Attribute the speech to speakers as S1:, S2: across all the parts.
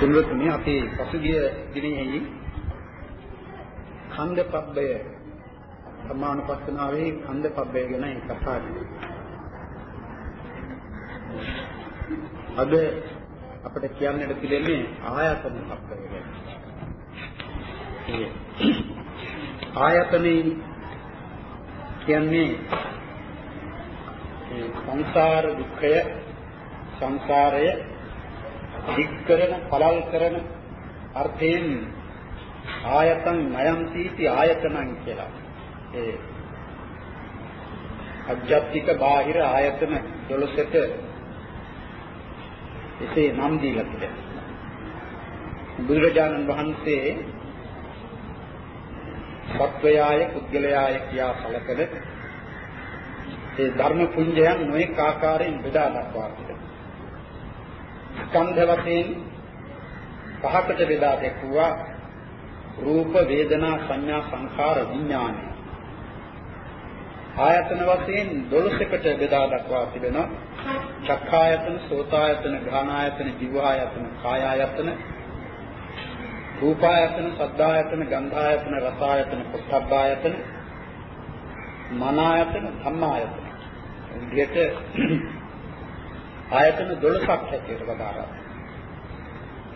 S1: තුන්වෙනි අපි පසුගිය දිනෙහි ඛණ්ඩපබ්බය සම්මානපස්සනාවේ ඛණ්ඩපබ්බය ගැන කතා කළා. අද අපිට කියන්නට පිළිෙන්නේ ආයතන පබ්බය ගැන. ආයතනේ කියන්නේ සංසාර දුක්ඛය සංසාරය දික් කරන පළල් කරන අර්ථයෙන් ආයතන නයන්තිති ආයතනං කියලා. ඒ අජ්ජත්තික බාහිර ආයතන 12ට එසේ නම් දීලා තිබෙනවා. බුදුරජාණන් වහන්සේ සත්වයාය පුද්ගලයාය කියා සැලකෙන ඒ ධර්ම පුඤ්ජයන් නොඑක ආකාරයෙන් බෙදා දක්වා තිබෙනවා. ස්කන්ධ වශයෙන් පහකට බෙදා දැක්වුවා රූප වේදනා සංඥා සංඛාර විඥාන ආයතන වශයෙන් 12කට බෙදා දක්වා තිබෙනවා. චක්ඛායතන සෝතායතන ගානායතන ජීවායතන කායායතන රූපායතන සද්ධායතන ගන්ධායතන රසායතන පොට්ටබ්බායතන මනායතන ධම්මායතන. විදිහට ආයතන 12ක් හැටියට වදාරා.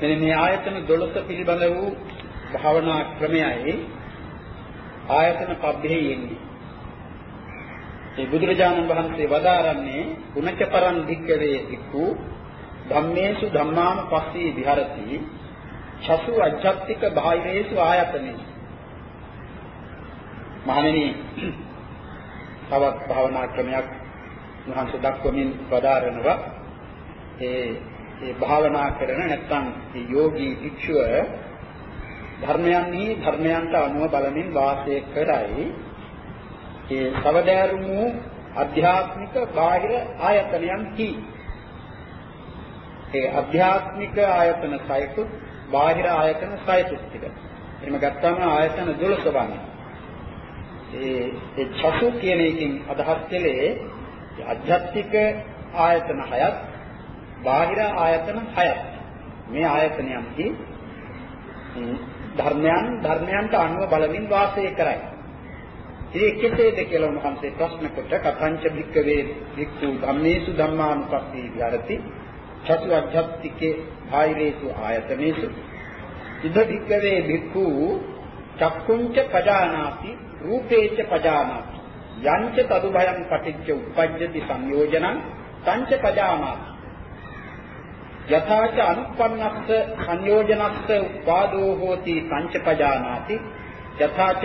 S1: මෙන්න මේ ආයතන 12 පිළිබඳ වූ භාවනා ක්‍රමයයි ආයතන පබ්බෙහි එන්නේ. ඒ බුදුරජාණන් වහන්සේ වදාරන්නේ ගුණච පරං ධික්කවේ වික්ඛු ධම්මේසු ධම්මාන පස්සී විහරති චසු අජ්ජත්තික බාහිරේසු ආයතනේ. මහණෙනි තවත් භාවනා ක්‍රමයක් මහන්ස දක්වමින් වදාරනවා ඒ ඒ භාවනා කරන නැත්නම් ඒ යෝගී භික්ෂුව ධර්මයන්හි ධර්මයන්ට අනුව බලමින් වාසය කරයි ඒ සවදෑරුමු අධ්‍යාත්මික බාහිර ආයතනයන්හි ඒ අධ්‍යාත්මික ආයතන සයිතුත් බාහිර ආයතන සයිතුත් ටික. එහෙම ගත්තාම ආයතන 12 වන්නේ. ඒ ඒ චසු කියන එකෙන් අදහස් කළේ අධ්‍යාත්මික ආයතන හයත් බාහිර ආයතන හයත්. මේ ආයතනයන්හි ධර්මයන් ධර්මයන්ට අනුව බලමින් වාසය කරයි. ඉතින් කෙසේද කියලා උන්වහන්සේ ප්‍රශ්න කොට කතංච භික්කවේ භික්ඛු ධම්මේසු ධම්මානුපස්සී විහරති චතු අධ්‍යාත්තිකේ ආයරේසු ආයතනේසු ඉද භික්කවේ භික්ඛු චක්කුංච පජානාති රූපේච පජානාති යංච තදුභයං පටිච්ච උප්පජ්ජති සංයෝජනං තංච පජානාති යථාච අනුප්පන්නස්ස සංයෝජනස්ස උපාදෝ හෝති තංච පජානාති යථාච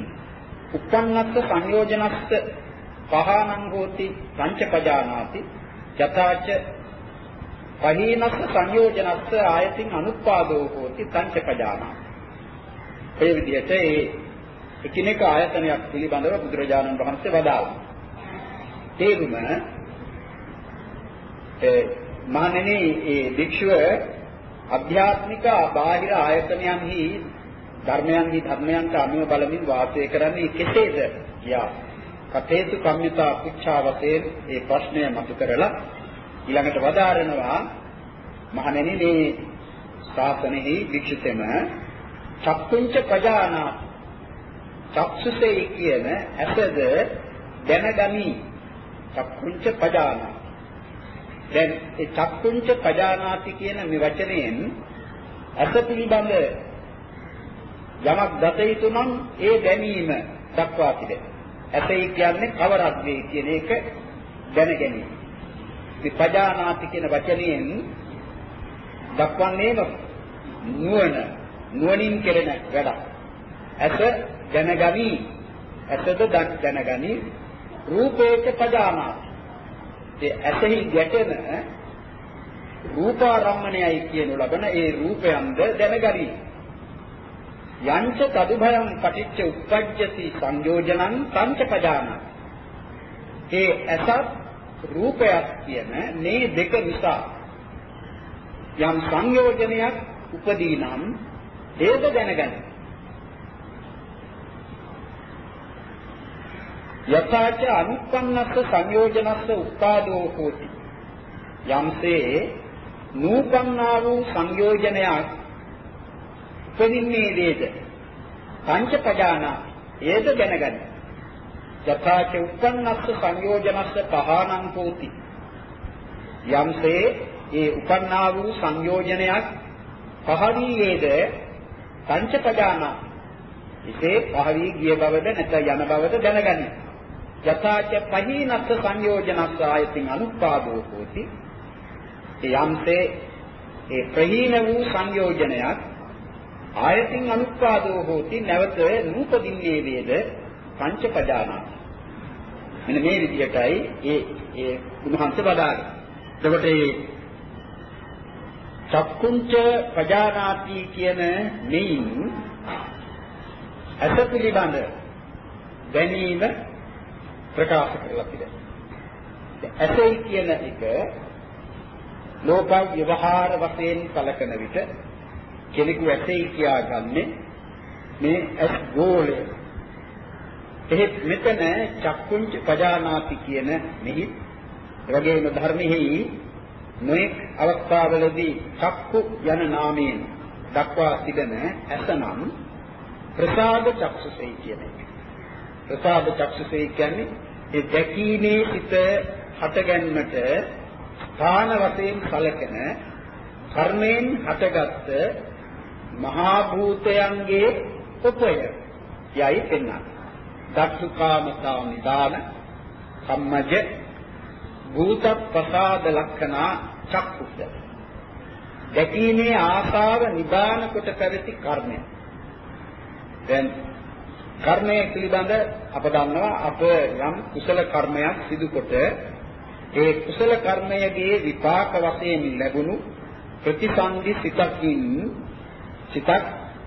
S1: උප්පන්නස්ස සංයෝජනස්ස පහානං හෝති තංච පජානාති යථාච පහීනස්ස සංයෝජනස්ස ආයතින් අනුපාදෝ හෝති තංච පජානාති ඒ විදිහට ඒ එකිනෙක ආයතනයක් පිළිබඳව බුදුරජාණන් වහන්සේ වදාළා. තේරුම ඒ මහණෙනි ඒ භික්ෂුව අධ්‍යාත්මික බාහිර ආයතනයන්හි ධර්මයන්හි ධර්මයන්ට අනුව බලමින් වාසය කරන්නේ කෙසේද කියා කතේසු කම්මිතා පුච්ඡා වශයෙන් ඒ ප්‍රශ්නය මතු කරලා ඊළඟට වදාරනවා මහණෙනි මේ ශාසනයෙහි වික්ෂිතම චක්කුංච පජානා චක්සුසේ කියන ඇසද දැනගනි. චක්කුංච පජානා දැන් ඒ චක්කුංච පජානාති කියන මේ වචනයෙන් ඇස පිළිබඳ යමක් දත යුතු නම් ඒ දැනීම දක්වා තිබෙනවා. ඇසයි කියන්නේ කවරක් වේ කියන එක දැන ගැනීම. මේ පජානාති කියන වචනයෙන් දක්වන්නේම නුවණ නුවණින් කෙරෙන වැඩක්. ඇස දැනගනි ඇසද දැනගනි රූපේක පජානාති. ඒ ඇසෙහි ගැටෙන රූපාරම්මණයයි කියනු ලබන ඒ රූපයන්ද දැනගනි. යංච තදුභයං පටිච්ච උප්පජ්ජති සංයෝජනං පංචපදාන ඒ ඇසත් රූපයක් කියන මේ දෙක නිසා යම් සංයෝජනයක් උපදී නම් ඒක දැනගන්න. යථාච අනුප්පන්නස්ස සංයෝජනස්ස උපාදෝ හෝති. යම්සේ නූපන්නා වූ සංයෝජනයක් උපදින්නේ වේද පංච පදානා ඒද දැනගන්න යථාච උපන්නස්ස සංයෝජනස්ස පහානං හෝති. යම්සේ ඒ උපන්නා වූ සංයෝජනයක් පහවී වේද පංච පදානා ඉසේ පහවී ගිය බවද නැත්නම් යන බවද දැනගන්න යථාච පහීනස්ස සංයෝජනස්ස ආයතින් අනුපාදෝ හෝති යම්සේ ඒ ප්‍රහීන වූ සංයෝජනයක් ආයතින් අනුත්පාදෝ හෝති නැවත නූපදින්නේ වේද පංච පදානා මෙන්න මේ විදිහටයි ඒ ඒ උන්වහන්සේ වදාළේ. එතකොට මේ චක්කුංච පජානාති කියන මෙයින් අස පිළිබඳ දැනීම ප්‍රකාශ කරලා තිබෙනවා. ඇසයි කියන එක ලෝක ව්‍යවහාර වශයෙන් කලකන විට කෙනෙකු ඇතයි කියාගන්නේ මේ ඇස් ගෝලය. එහෙත් මෙතන චක්කුංච පජානාති කියන මෙහි එවැගේම ධර්මෙහි නොඑක් අවස්ථාවලදී චක්කු යන නාමයෙන් දක්වා තිබෙන ඇසනම් ප්‍රසාද චක්සුසයි කියන එක. ප්‍රසාද චක්සුසයි කියන්නේ ඒ දැකීමේ සිත හටගන්නට ස්ථාන වශයෙන් සැලකෙන කර්මයෙන් හටගත්ත මහා භූතයන්ගේ උපය යයි පෙන්වන්නේ. දක්ඛකාමතා නිදාන සම්මජ භූත ප්‍රසාද ලක්ෂණා චක්කුස. දැකීමේ ආසාව නිදාන කොට පැවති කර්මය. දැන් කර්මය පිළිබඳ අප දන්නවා අප යම් කුසල කර්මයක් සිදු කොට ඒ කුසල කර්මයේගේ විපාක වශයෙන් ලැබුණු ප්‍රතිසන්දි සිතකින් සිතක්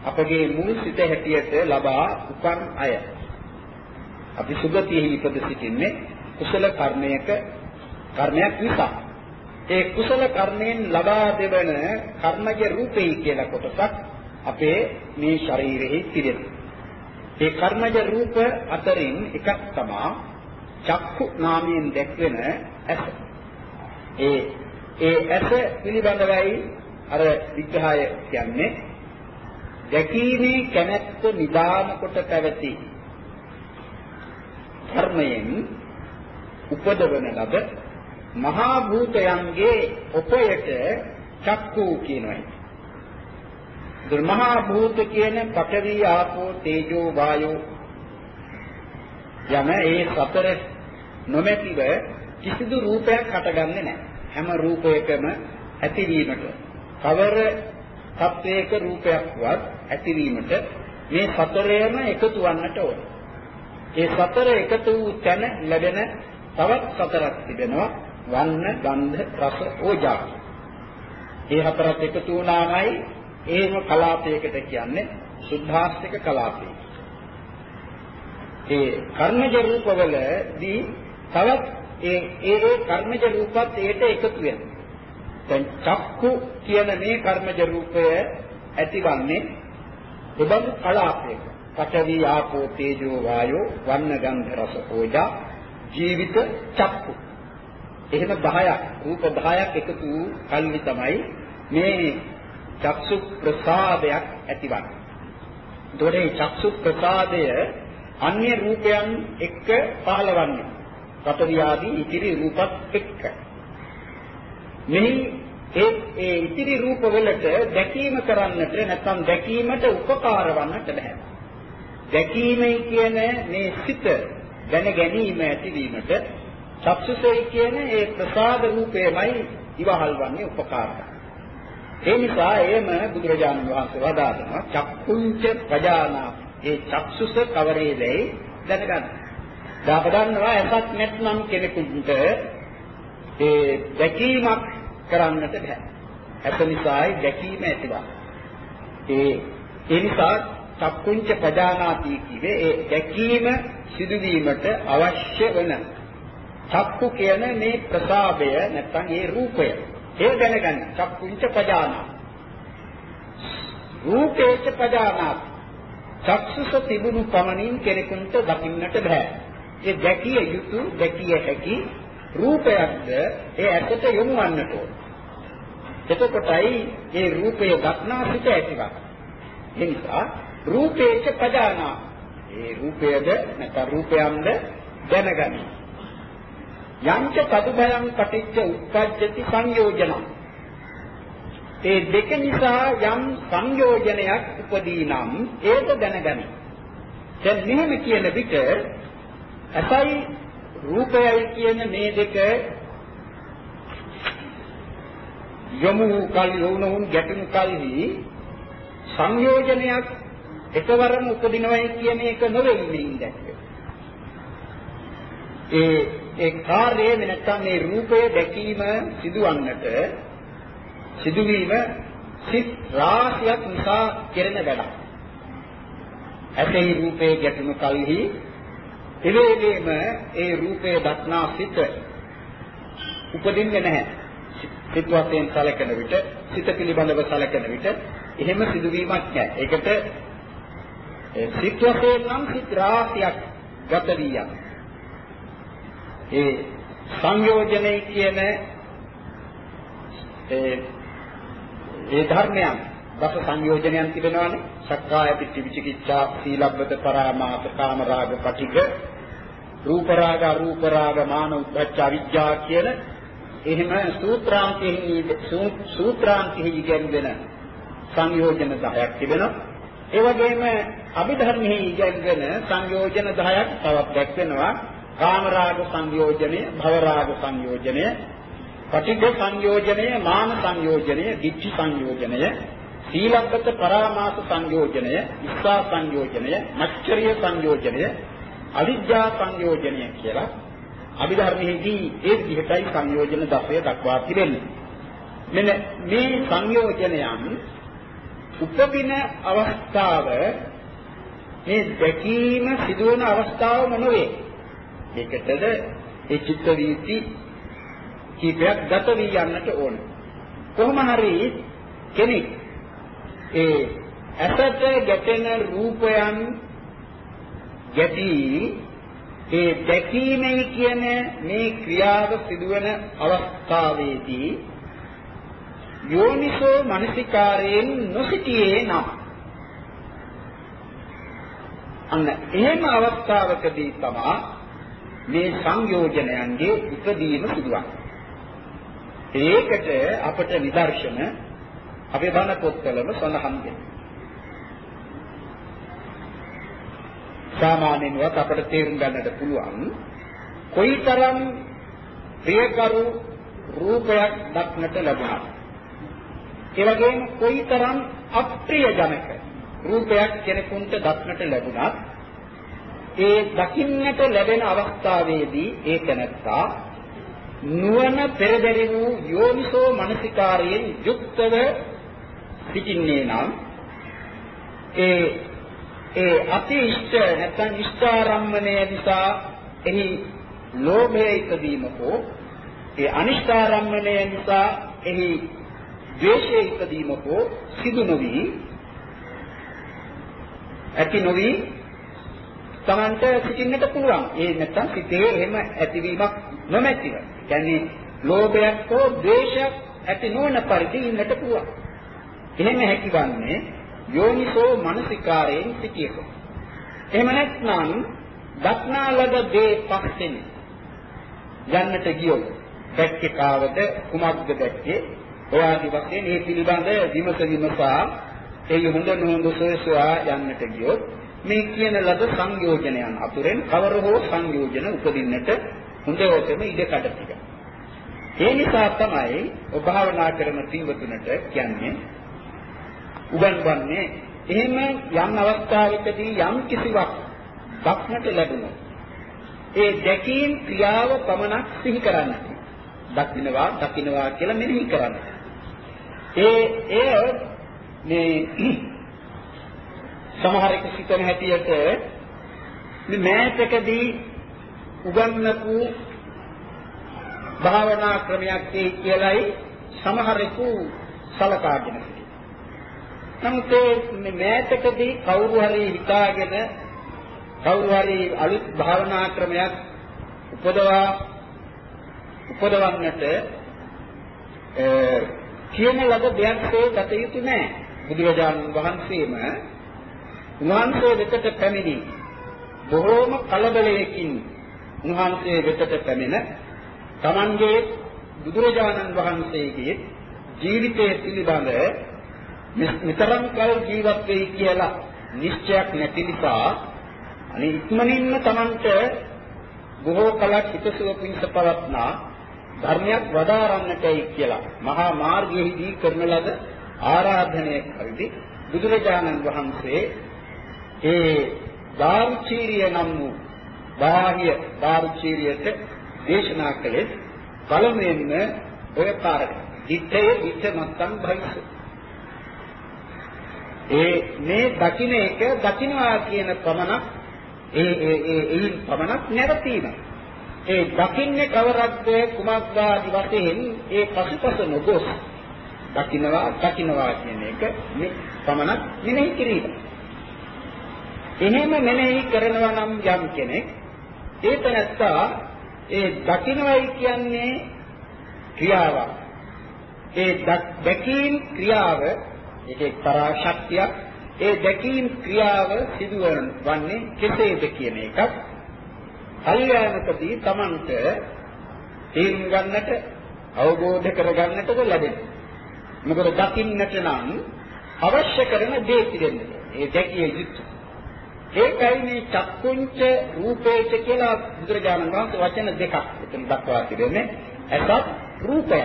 S1: අපගේ මුල් සිත හැටියට ලබා උපන් අය. අපි සුගතියෙහි ඉපද සිටින්නේ කුසල කර්මයක කර්මයක් නිසා. ඒ කුසල කර්මයෙන් ලබා දෙවන කර්මජ රූපේ කියලා කොටසක් අපේ මේ ශරීරෙහි තිබෙනවා. ඒ කර්මජ රූප අතරින් එකක් තමයි චක්කු නාමයෙන් දැක්වෙන ඇස. ඒ ඒ ඇස පිළිබඳවයි අර විග්‍රහය කියන්නේ දැකීමේ කැමැත්ත නිදාන කොට පැවති ධර්මයෙන් උපදවන ලද මහා භූතයන්ගේ උපයට චක්කු කියනවා. දුර්මහා භූත කියන පඨවි ආපෝ තේජෝ වායෝ යන ඒ සතර නොමැතිව කිසිදු රූපයක් හටගන්නේ නැහැ. හැම රූපයකම ඇතිවීමට කවර සත්වයක රූපයක්වත් ඇතිවීමට මේ සතරේම එකතු වන්නට ඕන. ඒ සතර එකතු වූ තැන ලැබෙන තවත් සතරක් තිබෙනවා වන්න, ගන්ධ, රස, ඕජා. මේ හතරත් එකතු වුණාමයි ඒම කලාපයකට කියන්නේ සුද්ධාස්තික කලාපය. ඒ කර්මජ රූපවලදී තවත් ඒ ඒ කර්මජ රූපත් ඒට එකතු වෙනවා. දැන් චක්කු කියන මේ කර්මජ රූපය ඇතිවන්නේ එබඳු කලාපයක. පඨවි ආපෝ තේජෝ වායෝ වන්න ගන්ධ රස ඕජා ජීවිත චක්කු. එහෙම 10ක් රූප 10ක් එකතු වූ කල්ලි තමයි මේ චක්සු ප්‍රසාදයක් ඇතිවන්නේ. එතකොට මේ චක්සු ප්‍රසාදය අන්‍ය රූපයන් එක්ක පහළවන්නේ. පඨවි ආදී ඉතිරි රූපත් එක්ක. මෙහි ඒ ඒ ඉතිරි රූප වලට දැකීම කරන්නට නැත්නම් දැකීමට උපකාර වන්නට බෑ. දැකීමයි කියන මේ සිත දැන ගැනීම ඇතිවීමට චක්සුසයි කියන ඒ ප්‍රසාද රූපයමයි ඉවහල් වන්නේ උපකාරක. ඒ නිසා එයම බුදුරජාණන් වහන්සේ වදාළනවා චක්කුංච පජානා ඒ චක්සුස කවරේදයි දැනගන්න. දාපදන්නවා ඇසක් නැත්නම් කෙනෙකුට ඒ දැකීමක් කරන්නට බෑ. ඇස නිසායි දැකීම ඇතිවන්නේ. ඒ ඒ නිසා චක්කුංච පජානාති කිවේ ඒ දැකීම සිදුවීමට අවශ්‍ය වන චක්කු කියන මේ ප්‍රසාදය නැත්නම් ඒ රූපය. ඒ දැනගන්න චක්කුංච පජානා. රූපේච පජානාති. චක්සුස තිබුණු පමණින් කෙනෙකුට දකින්නට බෑ. ඒ දැකිය යුතු දැකිය හැකි රූපයක්ද ඒ ඇසට යොමු වන්නට ඕන. එතකොටයි ඒ රූපය දක්නා සිට ඇතිවක්. ඒ නිසා රූපේච පදානා. ඒ රූපයද නැත්නම් රූපයන්ද දැනගනි. යංච තදුභයං පටිච්ච උප්පජ්ජති සංයෝජනං. ඒ දෙක නිසා යම් සංයෝජනයක් උපදී නම් ඒක දැනගනි. දැන් මෙහෙම කියන විට අසයි රූපයයි කියන මේ දෙක යමු කල් යොවුනොන් ගැටුණු කල්හි සංයෝජනයක් එකවරම උපදිනවයි කියන එක නොවෙන්නේ දැක්කේ. ඒ ඒ කාර්යය නැත්නම් මේ රූපය දැකීම සිදුවන්නට සිදුවීම සිත් රාශියක් නිසා කෙරෙන වැඩක්. ඇතේ රූපේ ගැටුණු කල්හි එවේගේම ඒ රූපය දක්නා සිත උපදින්නේ නැහැ. සිත වශයෙන් සැලකෙන විට සිත පිළිබඳව සැලකෙන විට එහෙම සිදුවීමක් නැහැ. ඒකට සිත් වශයෙන් නම් සිත් රාශියක් ගත වී යනවා. ඒ සංයෝජනයේ කියන ඒ ඒ ධර්මයන් දස සංයෝජනයන් තිබෙනවානේ. සක්කාය දිට්ඨි විචිකිච්ඡා සීලබ්බත පරාමාස කාම රාග පටිඝ රූප රාග අරූප රාග මාන උද්ධච්ච අවිජ්ජා කියන එහෙම සූත්‍රාන්තෙහි සූත්‍රාන්තෙහි ඉගෙනගෙන සංයෝජන 10ක් තිබෙනවා. ඒ වගේම අභිධර්මෙහි ඉගෙනගෙන සංයෝජන 10ක් තවත් දැක්වෙනවා. කාමරාග සංයෝජනය, භවරාග සංයෝජනය, පටිඝ සංයෝජනය, මාන සංයෝජනය, ditthi සංයෝජනය, සීලබ්බත පරාමාස සංයෝජනය, ඉස්සා සංයෝජනය, මච්චරිය සංයෝජනය, අවිජ්ජා සංයෝජනය කියලා අභිධර්මයේදී ඒ විදිහටයි සංයෝජන 10 දක්වා තිබෙන්නේ. මෙන්න මේ සංයෝජනයන් උපදින අවස්ථාව මේ දැකීම සිදුවන අවස්ථාවම නොවේ. ඒකටද ඒ චිත්ත වීති කීපයක් ගත වී යන්නට ඕන. කොහොම හරි කෙනෙක් ඒ ඇසට ගැටෙන රූපයන් ගැටි ඒ දැකීමේ කියන මේ ක්‍රියාව සිදුවන අවස්ථාවේදී යෝනිසෝ මනසිකාරයෙන් නොසිටියේ නම් අන්න එහෙම අවස්ථාවකදී තමයි මේ සංයෝජනයන්ගේ ඉදීම සිදුවන්නේ. ඒකට අපට නිදර්ශන අපේ බණ පොත්වලම සඳහන් වෙනවා. සාමාන්‍යයෙන්වත් අපට තේරුම් ගන්නට පුළුවන් කොයිතරම් ප්‍රියකරු රූපයක් දක්නට ලැබුණා. ඒ වගේම කොයිතරම් අප්‍රියජනක රූපයක් කෙනෙකුට දක්නට ලැබුණත් ඒ දකින්නට ලැබෙන අවස්ථාවේදී ඒ තැනත්තා නුවණ පෙරදරි වූ යෝනිසෝ මනසිකාරයෙන් යුක්තව සිටින්නේ නම් ඒ ඒ අති ඉෂ්ට නැත්නම් ඉෂ්ඨාරම්මණය නිසා එහි ලෝභය ඉදීම හෝ ඒ අනිෂ්ඨාරම්මණය නිසා එහි ද්වේෂය ඉදීම හෝ සිදු නොවි ඇති නොවි Tamanට සිටින්නට පුළුවන්. ඒ නැත්තම් සිතේ එහෙම ඇතිවීමක් නොමැතිව. කියන්නේ ලෝභයක් හෝ ද්වේෂයක් ඇති නොවන පරිදි ඉන්නට පුළුවන්. එහෙම හැකිවන්නේ යෝනිසෝ මනසිකාරයෙන් සිටියක. එහෙම නැත්නම් දක්නා ලද දේ පස්සෙන් යන්නට ගියොත් දැක්කේ කාවද කුමක්ද දැක්කේ ඔයාදි වශයෙන් මේ පිළිබඳ විමස විමසා ඒ හොඳ නොහොඳ සොයසොයා යන්නට ගියොත් මේ කියන ලද සංයෝජනයන් අතුරෙන් කවර හෝ සංයෝජන උපදින්නට හොඳටම ඉඩ කඩ තිබෙනවා. ඒ නිසා තමයි ඔබ භාවනා කරන තීවතුනට කියන්නේ උගන්වන්නේ එහෙම යම් අවස්ථාවකදී යම් කිසිවක් දක්නට ලැබුණොත් ඒ දැකීම් ක්‍රියාව පමණක් සිහි කරන්න. දකින්නවා දකින්නවා කියලා මෙනෙහි කරන්න. ඒ එය මේ සමහරෙකු සිතන හැටියට මේ මෑතකදී උගන්වපු භාවනා ක්‍රමයක් ඒ කියලයි සමහරෙකු සලකාගෙන නමුත් මේ මෑතකදී කවුරු හරි හිතාගෙන කවුරු හරි අලුත් භාවනා ක්‍රමයක් උපදවා උපදවන්නට කියන ලද දෙයක් තේ ගත යුතු නැහැ. බුදුරජාණන් වහන්සේම උන්වහන්සේ වෙතට පැමිණි. බොහෝම කලබලයකින් උන්වහන්සේ වෙතට පැමිණ තමන්ගේ බුදුරජාණන් වහන්සේගේ ජීවිතය පිළිබඳ නිතරම කල් ජීවත් වෙයි කියලා නිශ්චයක් නැති නිසා අනේ ඉක්මනින්ම තමන්ට බොහෝ කලක් හිතසුව පිණිස පවත්නා ධර්මයක් වදාරන්නටයි කියලා මහා මාර්ගයේදී කරන ලද ආරාධනය කල්දි බුදුරජාණන් වහන්සේ ඒ දාරුචීරිය නම් වූ බාහ්‍ය දාරුචීරියට දේශනා කළේ පළමුවෙන්ම ඔය කාරක. දිත්තේ දිත්ත මත්තම් භවිෂ. ඒ මේ දකින්න එක දකින්නවා කියන පමණක් ඒ ඒ ඒ එයින් පමණක් නැවතීම. ඒ දකින්නේ කවරක්ද කුමක්ද ආදි වශයෙන් ඒ පසුපස නොගොස් දකින්නවා දකින්නවා කියන එක මේ පමණක් මෙනෙහි කිරීම. එහෙම මෙනෙහි කරනවා නම් යම් කෙනෙක් ඒ තැනත්තා ඒ දකින්නයි කියන්නේ ක්‍රියාවක්. ඒ දැකීම් ක්‍රියාව ඒක එක්තරා ශක්තියක්. ඒ දැකීම් ක්‍රියාව සිදුවන්නේ කෙසේද කියන එකත් කල්යාණකදී Tamanට තේරුම් ගන්නට අවබෝධ කරගන්නටද ලැබෙනවා. මොකද දකින්නට නම් අවශ්‍ය කරන දේ පිළිදෙන්න. ඒ දැකිය යුතුයි. ඒකයි මේ චක්කුංච රූපේච කියලා බුදුරජාණන් වහන්සේ වචන දෙකක් එතන දක්වා තිබෙන්නේ. ඇසත් රූපය.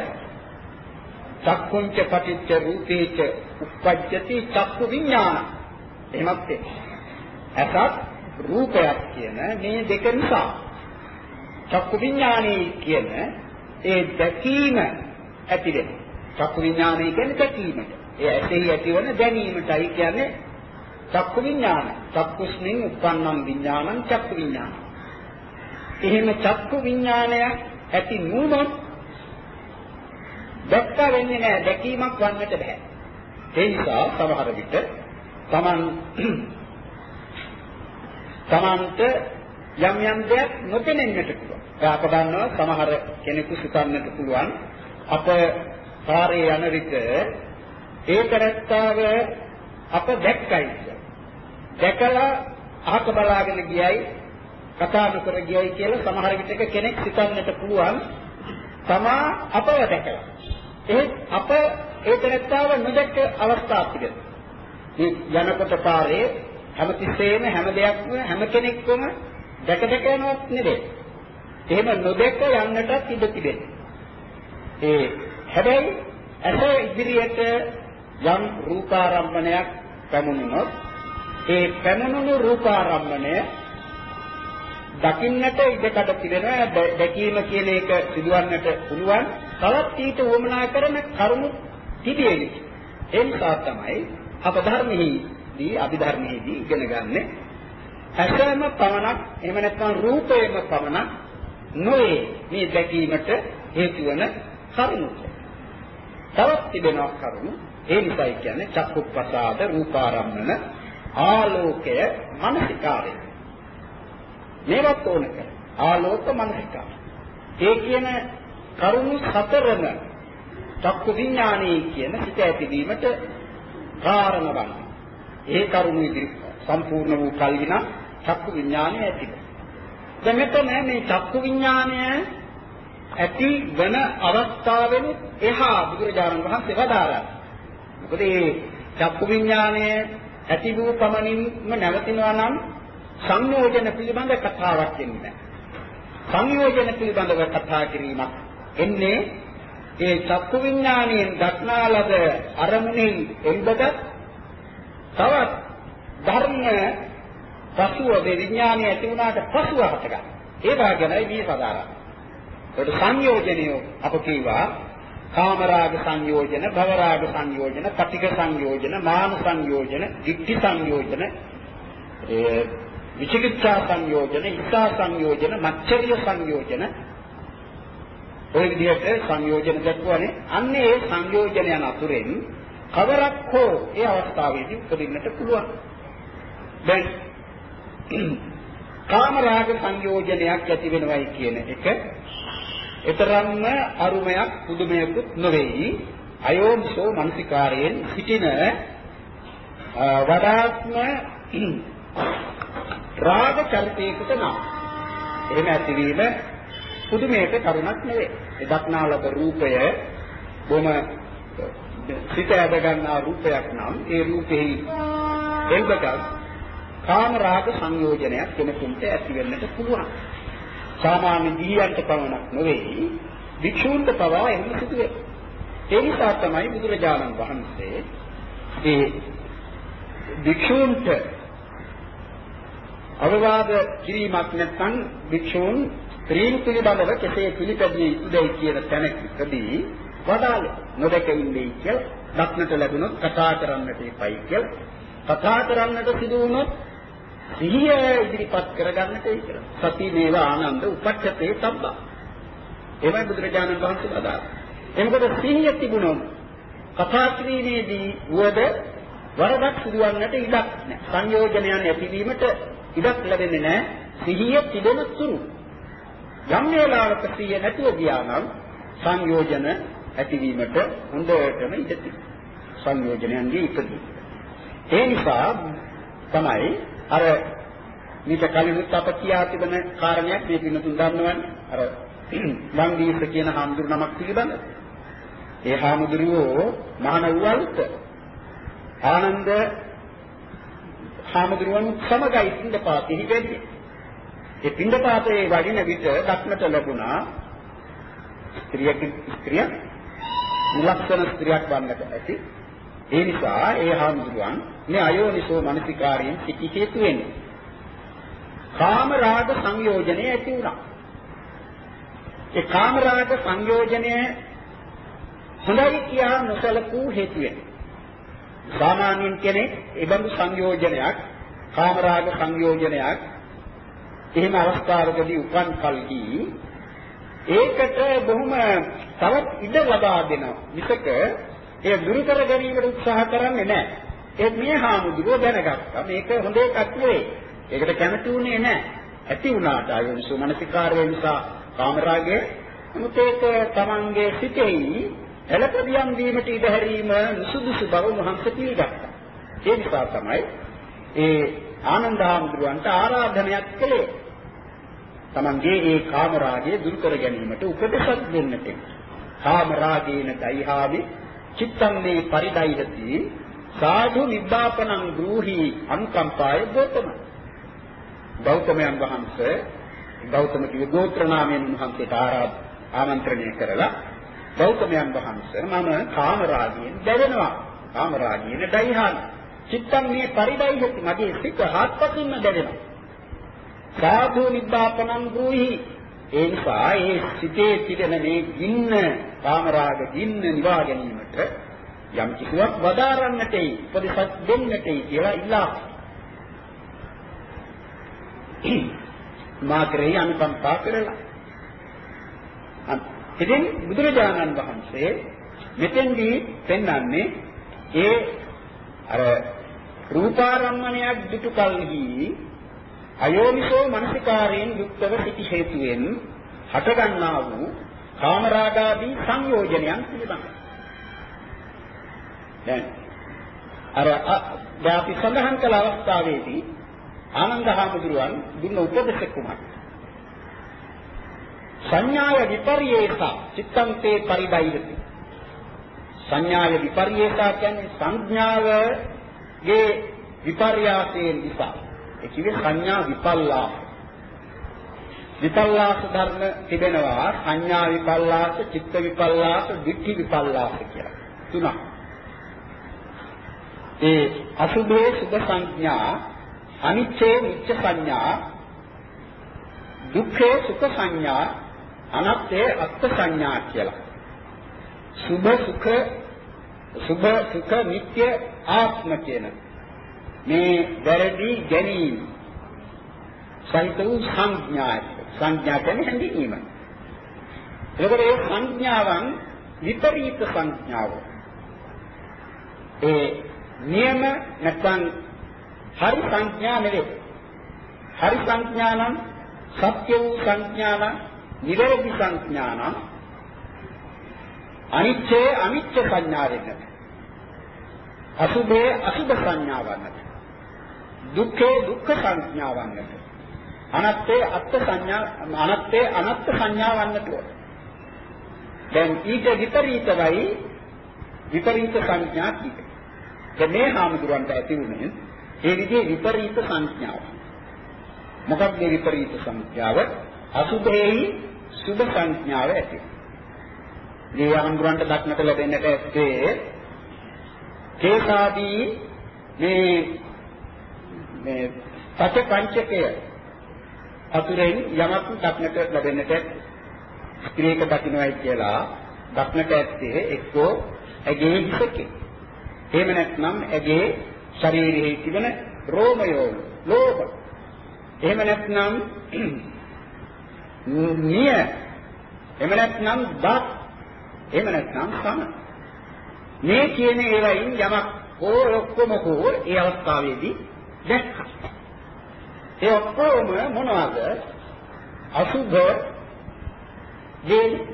S1: චක්කුංච පටිච්ච රූපේච උප්පජ්ජති චක්කු විඥාන. එහෙමත් ඇසත් රූපයක් කියන මේ දෙක නිසා චක්කු විඥානේ කියන ඒ දැකීම ඇති වෙනවා. චක්කු විඥානය කියන්නේ දැකීමට. ඒ ඇසෙහි ඇතිවන දැනීමටයි කියන්නේ චක්කු විඥාන. චක්කුස්මින් උප්පන්නම් විඥානං චක්කු විඥාන. එහෙම චක්කු විඥානය ඇති නුනොත් දැක්ක වෙන්නේ නැහැ දැකීමක් වන්නට බෑ. ඒ නිසා සමහර විට Taman Tamanට යම් යම් දෙයක් නොපෙනෙන්නට පුළුවන්. ඒ අප දන්නවා සමහර කෙනෙකු සිතන්නට පුළුවන් අප පාරේ යන විට ඒ කරත්තාව අප දැක්කයි දැකලා අහක බලාගෙන ගියයි කතා නොකර ගියයි කියලා සමහර විටක කෙනෙක් සිතන්නට පුළුවන් තමා අපව දැකලා. එහෙත් අප ඒ තැනත්තාව නොදැක්ක අවස්ථා තිබෙනවා. මේ යනකොට පාරේ හැමතිස්සෙම හැම දෙයක්ම හැම කෙනෙක්ම දැක දැක යනවත් නෙවෙයි. එහෙම නොදැක යන්නටත් ඉඩ තිබෙනවා. ඒ හැබැයි ඇස ඉදිරියට යම් රූපාරම්මණයක් පැමුණුනොත් ඒ පැමුණුණු රූපාරම්මණය දකින්නට ඉඩකඩ තිබෙනවා දැකීම කියන එක සිදුවන්නට පුළුවන්. තවත් ඊට වමනා කරන කරුණු තිබිය යුතුයි ඒ නිසා තමයි අප ධර්මෙහිදී අභිධර්මෙහිදී ඉගෙන ගන්න ඇසම පමණක් එහෙම නැත්නම් රූපයම පමණක් නොවේ. මේ දැකීමට හේතු වන කරුණු. තවත් තිබෙනවා කරුණු. ඒ නිසායි කියන්නේ චක්කුප්පසාද රූපාරම්මන ආලෝකය මානසිකාරය. මේවත් ඕන කර ආලෝක මානසිකාරය. ඒ කියන කරුණු සතරම චක්කු විඥානයේ කියන සිත ඇතිවීමට කාරණ වන්නේ ඒ කරුණු ඉදිරි සම්පූර්ණ වූ කල්වින චක්කු විඥානය ඇතිව දැන් මෙතන මේ චක්කු විඥානය ඇති වන අවස්ථාවෙන් එහා බුදුරජාණන් වහන්සේ වදාරා. මොකද මේ චක්කු විඥානය ඇති වූ පමණින්ම නැවතිනවා නම් සංයෝජන පිළිබඳ කතාවක් එන්නේ සංයෝජන පිළිබඳව කතා කිරීමක් එන්නේ ඒ චක්කු විඥාණයෙන් දක්නා ලද අරමුණෙහි එල්බගත් තවත් ධර්ම පසුව මේ විඥානය ඇති වුණාට පසුව හටගන්න. ඒවා ගැනයි මේ සදාරා. ඒකට සංයෝජනය අප කීවා කාමරාග සංයෝජන, භවරාග සංයෝජන, පටිඝ සංයෝජන, මාන සංයෝජන, ditthi සංයෝජන, ඒ විචිකිච්ඡා සංයෝජන, ඉස්සා සංයෝජන, මච්චරිය සංයෝජන ඔය විදිහට සංයෝජන දක්වන්නේ අන්නේ ඒ සංයෝජනයන් අතුරෙන් කවරක් හෝ ඒ අවස්ථාවේදී උපදින්නට පුළුවන්. දැන් කාමරාග සංයෝජනයක් ඇති වෙනවයි කියන එක ඊතරම්ම අරුමයක් පුදුමයකුත් නොවේයි. අයෝනිසෝ මනසිකාරයෙන් සිටින වඩාත්ම රාග චරිතයකට නම් එහෙම ඇතිවීම පුදුමයක කරුණක් නෙවෙයි. ඒ දක්නා ලද රූපය බොම සිත ඇද ගන්නා රූපයක් නම් ඒ රූපෙහි එල්බගත් කාම රාග සංයෝජනයක් කෙනෙකුට ඇති වෙන්නට පුළුවන්. සාමාන්‍ය ගිහියන්ට පමණක් නෙවෙයි වික්ෂූන්ට පවා එහෙම සිදුවේ. ඒ නිසා තමයි බුදුරජාණන් වහන්සේ ඒ වික්ෂූන්ට අවවාද කිරීමක් නැත්නම් වික්ෂූන් ස්ත්‍රීන් පිළිබඳව කෙසේ පිළිපැදිය යුතුදයි කියන තැනකදී වදාළ නොදක ඉන්නේ කියලා දක්නට ලැබුණොත් කතා කරන්නට එපයි කියලා කතා කරන්නට සිදු වුණොත් සිහිය ඉදිරිපත් කරගන්නට ඒ කියලා සති මේව ආනන්ද උපච්ඡතේ සබ්බා එවයි බුදුරජාණන් වහන්සේ වදාළා. එනකොට සිහිය තිබුණොත් කතා කිරීමේදී වුවද වරදක් සිදුවන්නට ඉඩක් නැහැ. සංයෝජනයන් ඇතිවීමට ඉඩක් ලැබෙන්නේ නැහැ. සිහිය තිබෙන තුරු. යම් වේලාවක සිහිය නැතුව ගියා නම් සංයෝජන ඇතිවීමට හොඳටම ඉඩ තිබෙනවා. සංයෝජනයන්ගේ ඉපදී. ඒ නිසා තමයි අර මේක කලිනුත් අප කියා තිබෙන කාරණයක් මේ පින්නතුන් දන්නවනේ. අර වංගීස කියන හාමුදුරු නමක් පිළිබඳ. ඒ හාමුදුරුවෝ මහාන වූවල්ත ආනන්ද හාමුදුරුවන් සමගයි පින්දපාතෙහි වෙන්නේ. ඒ පින්දපාතේ වඩින විට දක්නට ලැබුණා ස්ත්‍රියක ස්ත්‍රිය විලක්ෂණ ස්ත්‍රියක් වන්නට ඇති. ඒ නිසා ඒ හාමුදුරුවන් මේ අයෝනිසෝ මනසිකාරයෙන් සිටි හේතු වෙන්නේ. කාම රාග සංයෝජනය ඇති වුණා. ඒ කාම රාග සංයෝජනය හොඳයි කියා නොසලකූ හේතු වෙන්නේ. සාමාන්‍යයෙන් කෙනෙක් ඒ බඳු සංයෝජනයක් කාම රාග සංයෝජනයක් එහෙම අවස්ථාවකදී උපන් කල්හි ඒකට බොහොම තවත් ඉඩ ලබා දෙනවා. මිසක ඒ දුරු කර ගැනීමට උත්සාහ කරන්නේ නැහැ. ඒ මේ හාමුදුරුව දැනගත්තා. මේක හොඳ එකක් නෙවෙයි. ඒකට කැමති උනේ නැහැ. ඇති වුණාට අයෝනිසෝ මනසිකාරය නිසා කාමරාගය නමුත් ඒක තමන්ගේ සිතෙහි එලකදියම් වීමට ඉඩ හැරීම සුදුසු බව මහන්සිය පිළිගත්තා. ඒ නිසා තමයි ඒ ආනන්ද හාමුදුරුවන්ට ආරාධනයක් කළේ. තමන්ගේ ඒ කාම රාගය දුරු කර ගැනීමට උපදෙසක් දෙන්නට. කාම රාගේන දයිහාමි චිත්තම් මේ පරිදයිරති සාධු නිබ්බාපනං ගෘහි අනුකම්පාය ගෞතම. ගෞතමයන් වහන්සේ ගෞතම කිව්ව ගෝත්‍ර නාමයෙන් උන්වහන්සේට ආරාධ ආමන්ත්‍රණය කරලා ගෞතමයන් වහන්සේ මම කාම රාගයෙන් දැවෙනවා. කාම රාගයෙන් දයිහාමි. චිත්තම් මේ පරිදයිරති මගේ සිත හත්පසින්ම දැවෙනවා. සාධු නිබ්බාපනං ගෘහි ඒ නිසා ඒ සිතේ තිබෙන මේ ගින්න කාමරාග ගින්න නිවා ගැනීමට යම් කිසිවක් වදාරන්නටයි උපදෙසක් දෙන්නටයි කියලා ඉල්ලා. මා කරේ අනුකම්පා කරලා. ඉතින් බුදුරජාණන් වහන්සේ මෙතෙන්දී පෙන්වන්නේ ඒ අර රූපාරම්මණයක් දුටු කල්හි අයෝනිසෝ මනසිකාරයෙන් යුක්තව සිටි හේතුවෙන් හටගන්නා වූ කාමරාගාදී සංයෝජනයන් පිළිබඳ. දැන් අර අපි සඳහන් කළ අවස්ථාවේදී ආනන්ද හාමුදුරුවන් දුන්න උපදේශ කුමක්ද? සංඥාය විපර්යේස චිත්තන්තේ පරිදයිති. සංඥාය විපර්යේස කියන්නේ සංඥාවගේ විපර්යාසයෙන් නිසා ඒ කිව්වේ සංඥා විපල්ලාස. විපල්ලාස ධර්ම තිබෙනවා සංඥා විපල්ලාස, චිත්ත විපල්ලාස, ditthi විපල්ලාස කියලා. තුනක්. ඒ අසුභේ සුභ සංඥා, අනිච්චේ නිච්ච සංඥා, දුක්ඛේ සුඛ සංඥා, අනත්තේ අත්ථ සංඥා කියලා. සුභ සුඛ සුභ සුඛ නිත්‍ය ආත්ම කියන මේ වැරදි ගැනීම සහිත වූ සංඥාය සංඥා කියන්නේ හැඟීම. එතකොට මේ සංඥාවන් විපරීත සංඥාව. ඒ නියම නැත්නම් හරි සංඥා නෙවෙයි. හරි සංඥා නම් සත්‍ය වූ සංඥා නම් නිවැරදි සංඥා නම් අනිච්චේ අනිච්ච සංඥාවෙන්නට. අසුභේ අසුභ සංඥාවන්නට. දුක්ඛේ දුක්ඛ සංඥාවන්නට. අනත්තේ අත්ත් සංඥා අනත්තේ අනත්ත් සංඥාවන්නට ඕන. දැන් ඊට විපරීතවයි විපරීත සංඥා කියේ. දැන් මේ හාමුදුරන්ට ඇති වුණේ ඒ විදිහේ විපරීත සංඥාව. මොකක්ද මේ විපරීත සංඥාව? අසුභේහි සුභ සංඥාව ඇති. මේ හාමුදුරන්ට දක්නට ලැබෙන්නට ඇත්තේ කේසාදී මේ මේ පච පංචකය අතුරෙන් යමක් දක්නට ලැබෙන්නට ස්ත්‍රීක දකින්නයි කියලා දක්නට ඇත්තේ එක්කෝ ඇගේ හිසකේ. එහෙම නැත්නම් ඇගේ ශරීරයේ තිබෙන රෝමයෝ ලෝභ. එහෙම නැත්නම් නිය. එහෙම නැත්නම් දත්. එහෙම නැත්නම් සම. මේ කියන ඒවායින් යමක් ඕ ඔක්කොම හෝ ඒ අවස්ථාවේදී දැක්කා. ඒ ඔක්කොම මොනවද? අසුභ දේ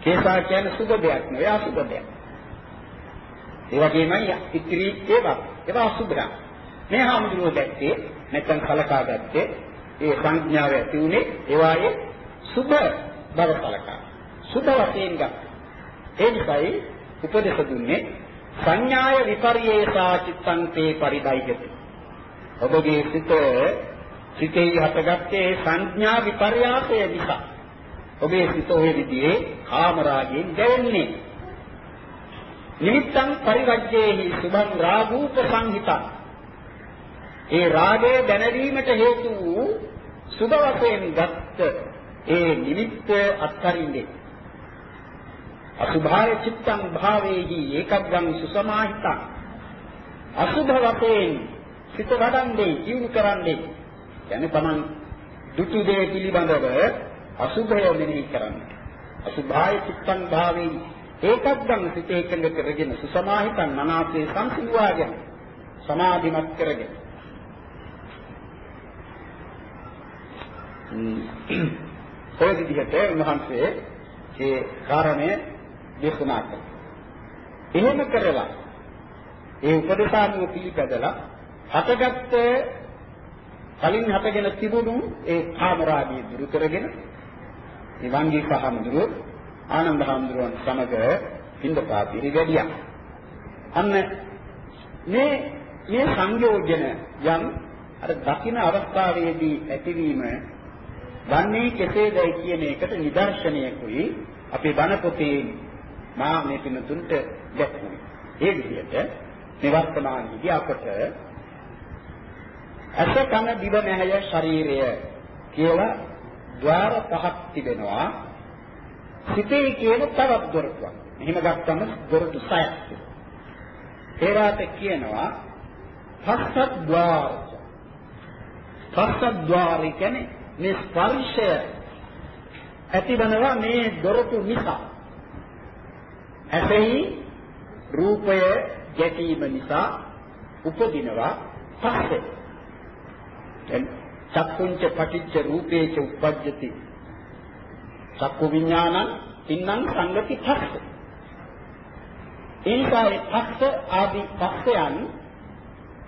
S1: කේසා කියන්නේ සුභ දෙයක් නෙවෙයි අසුභ දෙයක්. ඒ වගේමයි ඉතිරි ඒවා ඒවා අසුභයි. මේ හාමුදුරුවෝ දැක්කේ නැත්නම් කලකා ගත්තේ ඒ සංඥාව ඇති උනේ ඒවායේ සුභ බව කලකා. සුභ වශයෙන් ගත්තා. ඒ නිසායි උපදේශ දුන්නේ සංඥාය විපරියේසා චිත්තං තේ පරිදයිති. ඔබගේ සිත සිතේ හටගත්තේ සංඥා විපර්යාසය නිසා. ඔබේ සිත ඔය විදිහේ කාමරාගයෙන් දැවෙන්නේ. නිමිත්තං පරිවජ්ජේහි සුභං රාගූප සංහිතං. ඒ රාගය දැනවීමට හේතු වූ සුභ වශයෙන් ගත්ත ඒ නිමිත්ත අත්හරින්නේ. අසුභාය චිත්තං භාවේහි ඒකග්ගං සුසමාහිතං. අසුභ වශයෙන් සිත වඩන්නේ, ජීවු කරන්නේ. කියන්නේ Taman දුටු දේ පිළිබඳව අසුභය මෙනෙහි කරන්නේ. අසුභාය චිත්තං භාවේ ඒකග්ගම් සිතේ එකඟ කරගෙන සුසමාහිතං මනාසේ සංසිඳුවාගෙන සමාධිමත් කරගෙන ඔය විදිහට උන්වහන්සේ ඒ කාරණය දේශනා කළා. එහෙම කරලා ඒ උපදේශානුව පිළිපැදලා හටගත්ත කලින් හටගෙන තිබුණු ඒ කාමරාගී දුරු කරගෙන නිවන්ගේ සහමුදුරුව ආනන්ද හාමුදුරුවන් සමග පින්දපා පිළිගැඩියා. අන්න මේ මේ සංයෝජන යම් අර දකින අවස්ථාවේදී ඇතිවීම වන්නේ කෙසේදයි කියන එකට නිදර්ශනයකුයි අපේ බණ පොතේ මා මේ පිනතුන්ට දැක්වුවේ. ඒ විදිහට මේ වර්තමානයේදී අපට අස කන දිව නැහැය ශරීරය කියලා ద్వාර පහක් තිබෙනවා. සිතේ කියන තවත් දොරටුවක්. එහෙම ගත්තම දොරටු හයක්. ඒවාට කියනවා පස්සත් ద్వාර. පස්සත් ద్వාර කියන්නේ මේ ස්පර්ශය ඇතිවනවා මේ දොරටු නිසා. ඇසෙහි රූපය ගැටීම නිසා උපදිනවා පස්සේ. දැන් චක්කුංච පටිච්ච රූපේච උප්පජ්ජති. චක්කු විඥානං ඉන්නම් සංගති පස්ස. ඒකයි පස්ස ආදී පස්සයන්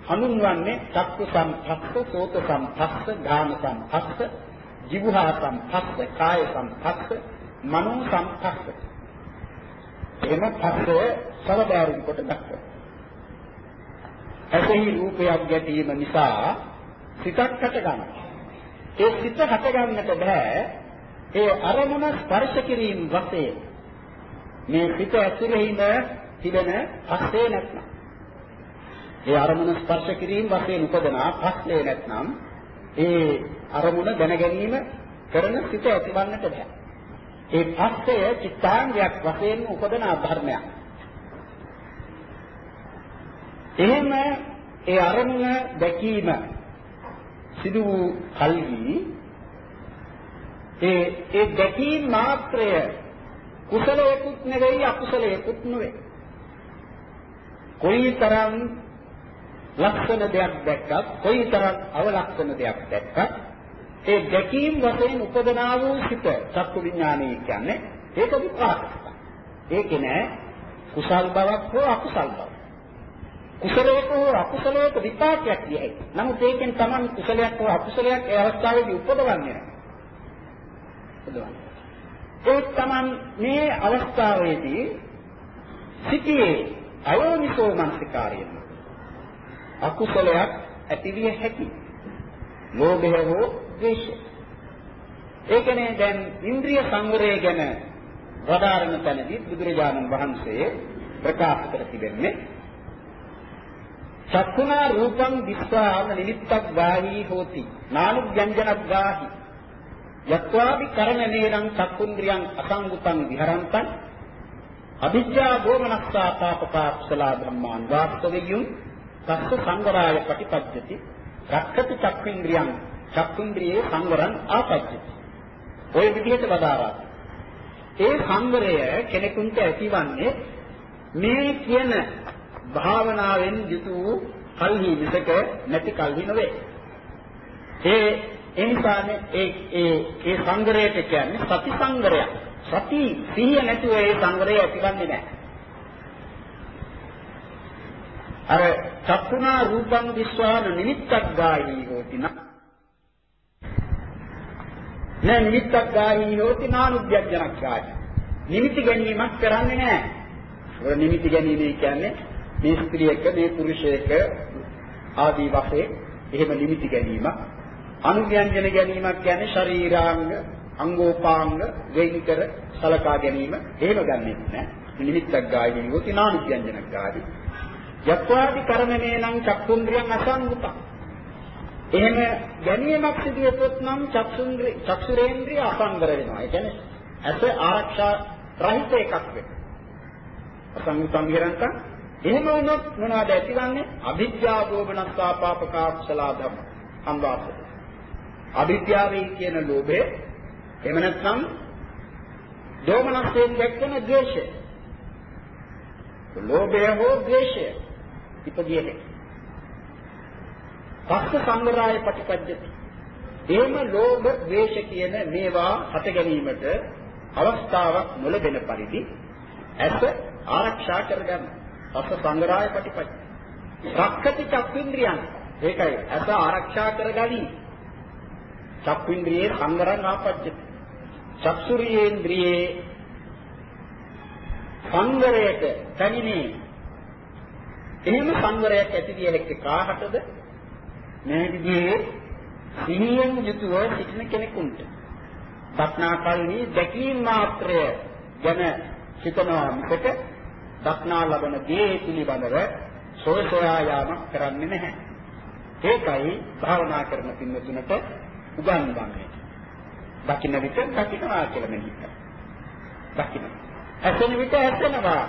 S1: හඳුන්වන්නේ චක්කු සම්පස්ස, සෝත සම්පස්ස, ධාන සම්පස්ස, ජීවහා සම්පස්ස, කාය සම්පස්ස, මනෝ සම්පස්ස. එහෙම පස්සය සලබාරුම් කොට දක්වනවා. ඇසෙහි රූපයක් ගැටීම නිසා සිතක් හට ගන්නවා. ඒ සිත හට ගන්නට බෑ ඒ අරමුණ ස්පර්ශ කිරීම වශයෙන් මේ සිත ඇතුළෙහිම තිබෙන පස්සේ නැත්නම් ඒ අරමුණ ස්පර්ශ කිරීම වශයෙන් උපදනා පස්සේ නැත්නම් ඒ අරමුණ දැන ගැනීම කරන සිත ඇතිවන්නට බෑ. ඒ පස්සය චිත්තාංගයක් වශයෙන් උපදන ධර්මයක්. එහෙම ඒ අරමුණ දැකීම සිදු වූ කල්හි ඒ ඒ දැකීම මාත්‍රය කුසලයකුත් නෙවෙයි අකුසලයකුත් නෙවෙයි. කොයිතරම් ලක්ෂණ දෙයක් දැක්කත් කොයිතරම් අවලක්ෂණ දෙයක් දැක්කත් ඒ දැකීම වශයෙන් උපදනා වූ සිත චක්කු විඥානය කියන්නේ ඒක විපාක. ඒකේ නෑ කුසල් බවක් හෝ අකුසල් බවක්. කුසලයක හෝ අකුසලයක විපාකයක් කියයි. නමුත් ඒකෙන් Taman කුසලයක් හෝ අකුසලයක් ඒ අවස්ථාවේදී උපදවන්නේ නැහැ. උපදවන්නේ. ඒ Taman මේ අවස්ථාවේදී සිටියේ අයෝනිසෝ මනසිකාරයෙන් අකුසලයක් ඇතිවිය හැකි. ලෝභය හෝ ද්වේෂය. ඒකනේ දැන් ඉන්ද්‍රිය සංවරය ගැන වදාරන තැනදී බුදුරජාණන් වහන්සේ ප්‍රකාශ කර තිබෙන්නේ චක්කුණා රූපං විස්වාම නිමිත්තක් ගාහි හෝති. නානුඥංජනක් ගාහි. යත්වාදි කරණනේරං චක්කුන්ද්‍රියං අසංගුතං විහරන්තං. අවිජ්ජා දෝමනස්සා පාපකා කුසලා ධම්මාන් වාස්තවියුම් තස්ස සංවරාය ප්‍රතිපද්‍යති රක්කති චක්ඛින්ද්‍රියං චක්ඛින්ද්‍රියේ සංවරං ආපජ්ජති ඔය විදිහට වදාරා ඒ සංවරය කෙනෙකුට ඇතිවන්නේ මේ කියන භාවනාවෙන් යුතු කල්හි විසක නැති කල්හි නොවේ. ඒ එනිසානේ ඒ ඒ ඒ සංවරයට කියන්නේ සති සංවරයක්. සති සිහිය නැතුව ඒ සංවරය ඇතිවන්නේ නැහැ. අර චක්කුණා රූපං විස්වාන නිමිත්තක් ගායි හෝතින නෑ නිමිත්තක් ගායි හෝති නානුද්‍යජනක් ගායි. නිමිති ගැනීමක් කරන්නේ නෑ. ඔය නිමිති ගැනීම කියන්නේ මේ ස්ත්‍රියක මේ පුරුෂයක ආදී වශයෙන් එහෙම නිමිති ගැනීමක්. අනුව්‍යංජන ගැනීමක් කියන්නේ ශරීරාංග අංගෝපාංග වෙන් කර සලකා ගැනීම. එහෙම ගන්නෙත් නෑ. නිමිත්තක් ගායි හෝති නානුද්‍යජනක් ගායි. යත්වාදි කර්මනේ නම් චක්කුන්ද්‍රියං අසංගුත. එහෙම ගැනීමක් සිදුවෙතොත් නම් චක්සුන්ද්‍රිය චක්සුරේන්ද්‍රිය අසංගර වෙනවා. ඒ කියන්නේ ඇස ආරක්ෂා රහිත එකක් වෙනවා. අසංගුතම් විරන්ත එහෙම වුණොත් මොනවද ඇතිවන්නේ? අවිද්‍යා දෝමනස්සා පාපකා කුසලා ධම්ම. අන්වාපද. අවිද්‍යාවේ කියන ලෝභය එහෙම නැත්නම් දෝමනස්යෙන් දැක්වෙන ද්වේෂය. ලෝභය හෝ ද්වේෂය ඉපදිය හැකියි. පස්ස සංවරාය ප්‍රතිපද්‍යති. එහෙම ලෝභ, ද්වේෂ කියන මේවා හට ගැනීමට අවස්ථාවක් නොලැබෙන පරිදි ඇස ආරක්ෂා කරගන්න. පස්ස සංවරාය ප්‍රතිපද්‍ය. රක්කති චක්ඛින්ද්‍රියං. ඒකයි ඇස ආරක්ෂා කරගනි. චක්ඛින්ද්‍රියේ සංවරං ආපජ්ජති. චක්සුරියේන්ද්‍රියේ සංවරයට පැමිණේ එහෙම සංවරයක් ඇති විය හැකි කාහටද? මේ විදිහේ සිහියෙන් යුතුව සිටින කෙනෙකුට. දක්නා කල්හි දැකීම මාත්‍රය ගැන සිතනවා මිසක දක්නා ලබන දේ පිළිබඳව සෝසෝයා යාමක් කරන්නේ නැහැ. ඒකයි භාවනා කරන පින්වතුන්ට උගන්වන්නේ. දකින්න විට දකින්නවා කියලා මෙන්න. දකින්න. ඇසෙන විට ඇසෙනවා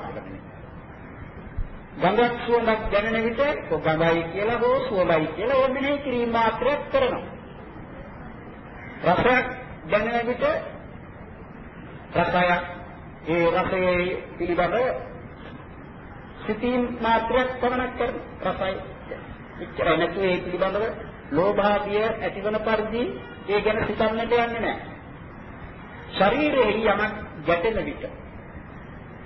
S1: කියලා ගඟක් සුවඳක් දැනෙන විට ගඟයි කියලා හෝ සුවඳයි කියලා ඕ මෙනෙහි කිරීම මාත්‍රයක් කරනවා. රසයක් දැනෙන විට රසයක් ඒ රසයේ පිළිබඳ සිතීම් මාත්‍රයක් පමණක් කරන රසයි. එච්චරයි නැතු ඒ පිළිබඳව ලෝභාදිය ඇතිවන පරිදි ඒ ගැන සිතන්නට යන්නේ නැහැ. ශරීරයේ යමක් ගැටෙන විට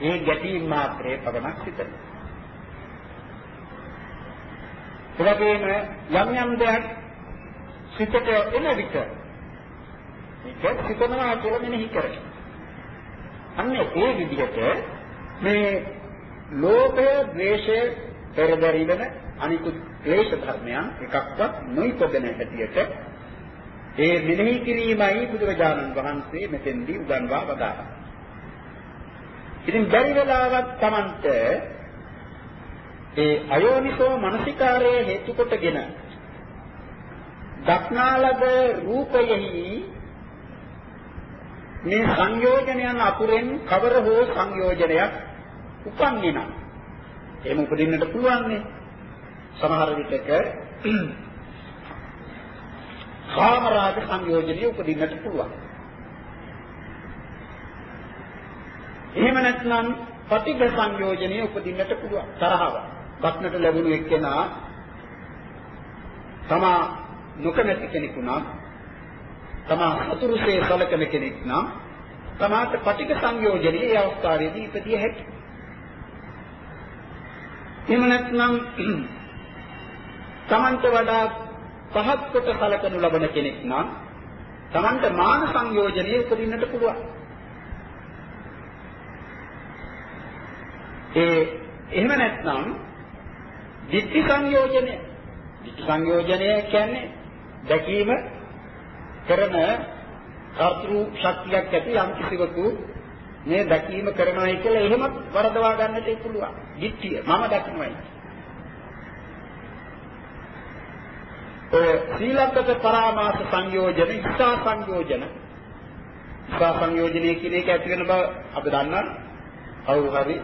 S1: ඒ ගැටීම් මාත්‍රයේ පමණක් සිතනවා. එවැගේම යම් යම් දෙයක් සිතට එන විට ඒක සිතනවා කියලා මෙනෙහි කරගන්න. අන්න ඒ විදිහට මේ ලෝභය, ද්වේෂය පෙරදරින අනිකුත් ක්ලේශ ධර්මයන් එකක්වත් නොයිපදෙන හැටියට ඒ මෙනෙහි කිරීමයි බුදුරජාණන් වහන්සේ මෙතෙන්දී උගන්වා වදාළා. ඉතින් බැරි වෙලාවක් Tamante ඒ අයෝනිසෝ මනසිකාරයේ හේතු කොටගෙන දක්නාලද රූපයෙහි මේ සංයෝජනයන් අතුරෙන් කවර හෝ සංයෝජනයක් උපන්නේ නම් එහෙම උපදින්නට පුළුවන් නේ සමහර විටක කාමරාග සංයෝජනය උපදින්නට පුළුවන්. එහෙම නැත්නම් පටිඝ සංයෝජනය උපදින්නට පුළුවන් තරහව. දක්නට ලැබුණු එක්කෙනා තමා නොකමැති කෙනෙකු නම් තමා සතුරුසේ සලකන කෙනෙක් නම් තමාට පටික සංයෝජනයේ ඒ අවස්ථාවේදී ඉපදිය හැකියි. එහෙම නැත්නම් තමන්ට වඩා පහත් කොට සැලකනු ලබන කෙනෙක් නම් තමන්ට මාන සංයෝජනයේ උපදින්නට පුළුවන්. ඒ එහෙම නැත්නම් ditthi සංයෝජනය. ditthi සංයෝජනය කියන්නේ දැකීම කරන කර්තෘ ශක්තියක් ඇති යම් කිසිවකු මේ දැකීම කරනවායි කියලා එහෙමත් වරදවා ගන්නට පුළුවන්. ditthිය මම දකින්නයි. ඒ සීලබ්බත පරාමාස සංයෝජන, ඉස්සා සංයෝජන. ඉස්සා සංයෝජනයේ කියන එක ඇති වෙන බව අප දන්නා. කවුරු හරි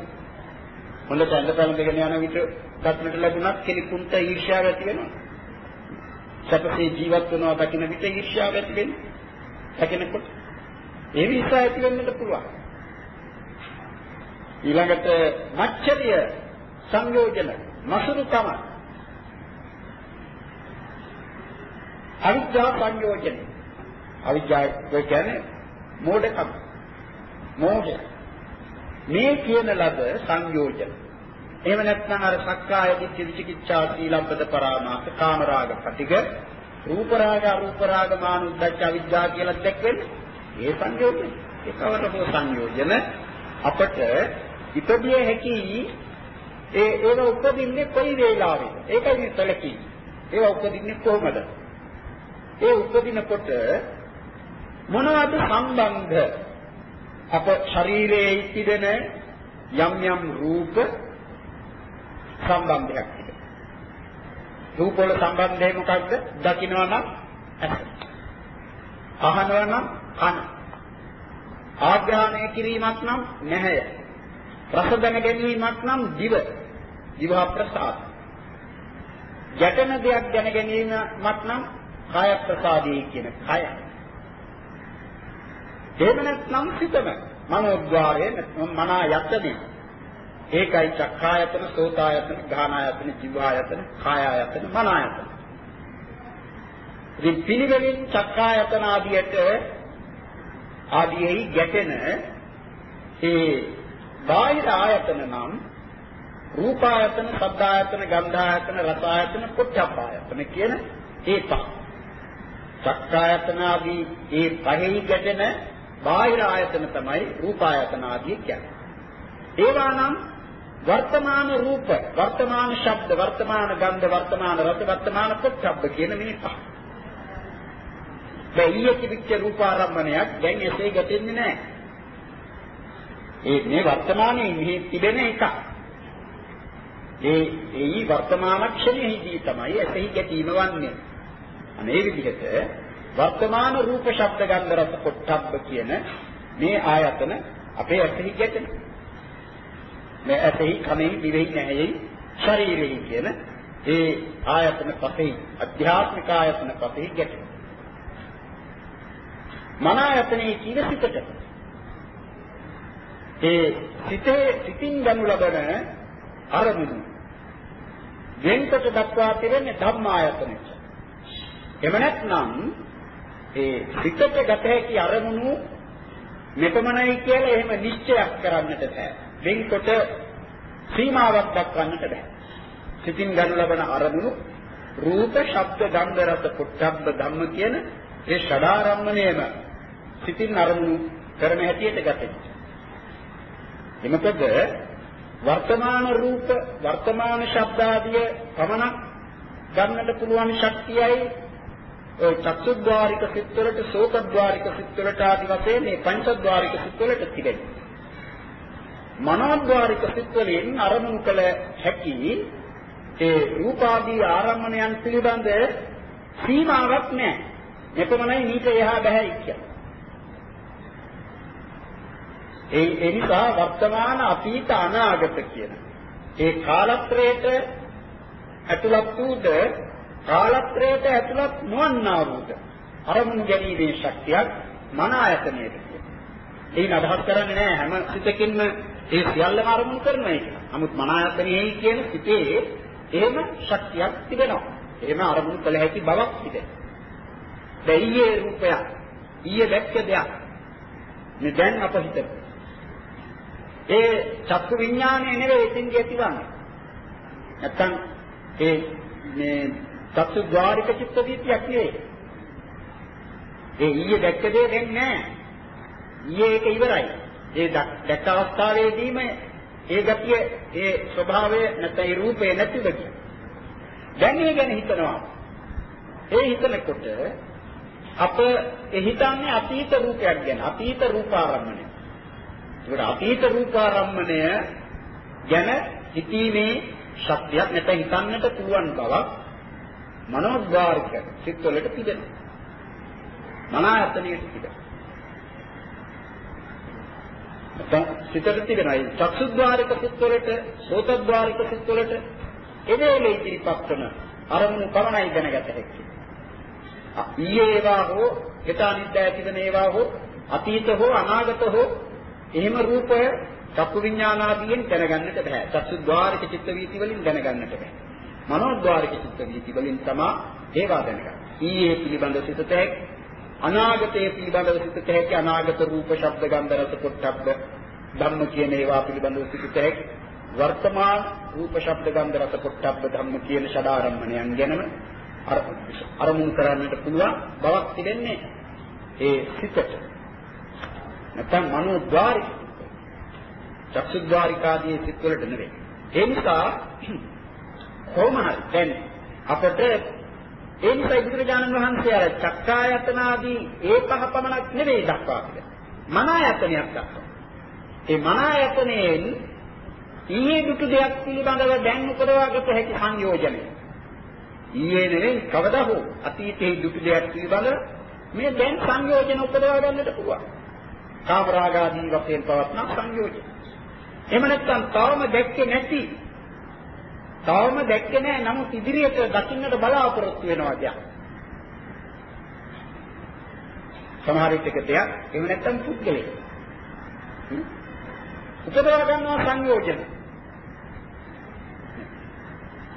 S1: හොඳට ඇඳ පැළඳගෙන යන විට දක්නට ලැබුණත් කෙනෙකුට ඊර්ෂ්‍යාව ඇති වෙනවා. සැපසේ ජීවත් වෙනවා දකින්න විට ඊර්ෂ්‍යාව ඇති වෙනවා. දකිනකොට ඒ නිසා ඇති වෙන්නත් පුළුවන්. ඊළඟට මච්චරිය සංයෝජන මසුරුකම අවිද්‍යා සංයෝජන අවිද්‍යාව කියන්නේ මෝඩකම මෝහය මේ කියන ලද සංයෝජන එහෙම නැත්නම් අර සක්කාය දිට්ඨි විචිකිච්ඡා සීලබ්බත පරාමාස කාමරාග පටිග රූප රාග අරූප රාග මානුද්දච්ච අවිද්‍යාව කියලා දැක්වෙන්නේ ඒ සංයෝජන ඒකවර හෝ සංයෝජන අපට ඉපදිය හැකි ඒ ඒව උපදින්නේ කොයි වේලාවෙද? ඒකයි මේ සැලකී ඒව උපදින්නේ කොහොමද? ඒ උපදිනකොට මොනවද සම්බන්ධ? අප ශරීරයේ ඉතිදෙන යම් යම් රූප සම්බන්ධයක් තිබෙනවා. රූප වල සම්බන්ධය මොකක්ද? දකින්නවා නම් ඇස. අහනවා නම් කන. ආග්‍රහණය කිරීමක් නම් නැහැය. රස දැන ගැනීමක් නම් දිව. දිව ප්‍රසාද. ගැටෙන දෙයක් දැන ගැනීමක් නම් කාය ප්‍රසාදී කියන කය. එහෙම නැත්නම් සිතම මනෝද්වාරයේ නැත්නම් මනා යත්තදී ඒකයි චක්කායතන සෝතායතන ගානායතන ජීවායතන කායායතන මනායතන. ඉතින් පිළිවෙලින් චක්කායතන ආදියට ආදීෙහි ගැටෙන ඒ බාහිර ආයතන නම් රූපායතන, සද්ධායතන, ගන්ධායතන, රසායතන, පොට්ටබ්බායතන කියන ඒ පහ. චක්කායතන ආදී ඒ පහෙහි ගැටෙන බාහිර ආයතන තමයි රූපායතන ආදී කියන්නේ. ඒවා නම් වර්තමාන රූප, වර්තමාන ශබ්ද, වර්තමාන ගන්ධ, වර්තමාන රස, වර්තමාන පොට්ටබ්බ කියන මේ පහ. දැන් ඊයේ තිබිච්ච රූපාරම්මණයක් දැන් එසේ ගැටෙන්නේ නැහැ. ඒ මේ වර්තමානයේ මෙහි තිබෙන එක. ඒ ඒ වර්තමාන ක්ෂණයේදී තමයි එසෙහි ගැටීම වන්නේ. අනේ විදිහට වර්තමාන රූප ශබ්ද ගන්ධ රස පොට්ටබ්බ කියන මේ ආයතන අපේ ඇසෙහි ගැටෙන. මේ ඇසෙහි කනෙහි දිවෙහි නැහෙහි ශරීරෙහි කියන ඒ ආයතන පතේ අධ්‍යාත්මික ආයතන පතේ ගැටෙන. මන ආයතනයේ කියන සිතට ඒ සිතේ සිතින් ගනු ලබන අරමුණු වෙන්කොට දක්වා තිබෙන්නේ ධම්මායතනෙට. එහෙම නැත්නම් ඒ සිතට ගත හැකි අරමුණු මෙපමණයි කියලා එහෙම නිශ්චයක් කරන්නට බෑ. වෙන්කොට සීමාවක් දක්වන්නට බෑ. සිතින් ගනු ලබන අරමුණු රූප, ශබ්ද, ගන්ධ, රස, පොට්ටබ්බ ධම්ම කියන ඒ ෂඩාරම්මණයම සිතින් අරමුණු කරන හැටියට ගතේ. එමකද වර්තමාන රූප, වර්තමාන ශබ්ද ආදිය පමණක් ගන්නට පුළුවන් ශක්තියයි ඔය චක්සුද්්වාරික සිත්වලට සෝතද්්වාරික සිත්වලට ආදි වශයෙන් මේ පංචද්්වාරික සිත්වලට තිබෙනවා. මනෝද්්වාරික සිත්වලින් අරමුණු කළ හැකි ඒ රූපාදී ආරම්මණයන් පිළිබඳ සීමාවක් නැහැ. මෙපමණයි මේක එහා බෑ කියන්නේ. ඒ ඒ නිසා වර්තමාන අතීත අනාගත කියන ඒ කාලත්‍රයට ඇතුළත් වූද කාලත්‍රයට ඇතුළත් නොවන්නා වූද අරමුණු ගැනීමේ ශක්තියක් මන ආයතනයේ තියෙනවා. ඒන අදහස් කරන්නේ නැහැ හැම සිතකින්ම ඒ සියල්ලම අරමුණු කරනවා ඒක. නමුත් මන ආයතනයේ කියන සිතේ එහෙම ශක්තියක් තිබෙනවා. එහෙම අරමුණු කළ හැකි බවක් තිබෙනවා. දැන් ඊයේ රූපය ඊයේ දැක්ක දෙයක් මේ දැන් අප හිතමු. ඒ චක්කු විඥානය නෙවෙයි එතින්දී ඇතිවන්නේ. නැත්තම් ඒ මේ චක්සු ద్వාරික චිත්ත වීතියක් නෙවෙයි. ඒ ඊයේ දැක්ක දේ දැන් නෑ. ඊයේ ඒක ඉවරයි. ඒ දැක්ක අවස්ථාවේදීම ඒ ගතිය ඒ ස්වභාවය නැත්නම් ඒ රූපේ නැතිව ගියා. දැන් ඒ ගැන හිතනවා. ඒ හිතනකොට අප හිතන්නේ අතීත රූපයක් ගැන. අතීත රූපාරම්මණය. ඒකට අතීත රූපාරම්මණය ගැන හිතීමේ ශක්තියක් නැත්නම් හිතන්නට පුළුවන් බවක් මනෝද්වාරික සිත්වලට තිබෙනවා. මනායතනයේ තිබෙනවා. නැත්නම් සිතට තිබෙනවා. චක්සුද්වාරික සිත්වලට, සෝතද්වාරික සිත්වලට එවේලේ ඉදිරිපත් කරන අරමුණු පමණයි දැනගත හැකියි. ඊයේ ඒවා හෝ හෙට අනිද්දා ඇතිවන ඒවා හෝ අතීත හෝ අනාගත හෝ එහෙම රූපය චක්කු විඥානාදීන් දැනගන්නට බෑ. චක්සුද්වාරික චිත්ත වීති වලින් දැනගන්නට බෑ. මනෝද්වාරික චිත්ත වීති වලින් තමයි ඒවා දැනගන්නේ. ඊයේ පිළිබඳ සිතට අනාගතයේ පිළිබඳව සිතට හැකි අනාගත රූප ශබ්ද ගන්ධ රස පොට්ටබ්බ ධම්ම කියන ඒවා පිළිබඳව සිතට හැකි වර්තමාන රූප ශබ්ද ගන්ධ රස පොට්ටබ්බ ධම්ම කියන ෂඩාරම්මණයන් ගැනම අරමුණු කරන්නට පුළුවන් බවක් තිබෙන්නේ ඒ සිතට. නැත්නම් මනෝද්වාරික චක්සුද්වාරිකාදී සිත්වලට නෙවෙයි. ඒ නිසා කොහොම හරි දැන් අපට ඒ නිසා බුදුරජාණන් වහන්සේ අර චක්කායතන ආදී ඒ පහ පමණක් නෙවෙයි දක්වා තිබෙන්නේ. මන ආයතනයක් දක්වා. ඒ මන ආයතනයෙන් ඊයේ දුටු දෙයක් පිළිබඳව දැන් උපදවාගත හැකි සංයෝජනය. ඊයේ නෙවෙයි කවදා හෝ අතීතයේ දුටු දෙයක් පිළිබඳව මේ දැන් සංයෝජන උපදවා ගන්නට පුළුවන්. කාමරාගාදී වශයෙන් පවත්න සංයෝජන. එහෙම නැත්නම් තවම දැක්කේ නැති තවම දැක්කේ නැහැ. නමුත් ඉදිරියට දකින්නට බලාපොරොත්තු වෙනවා දැන්. සමහර විටක දෙයක් එහෙම නැත්නම් පුද්ගලයෙක්. උපදවා ගන්නවා සංයෝජන.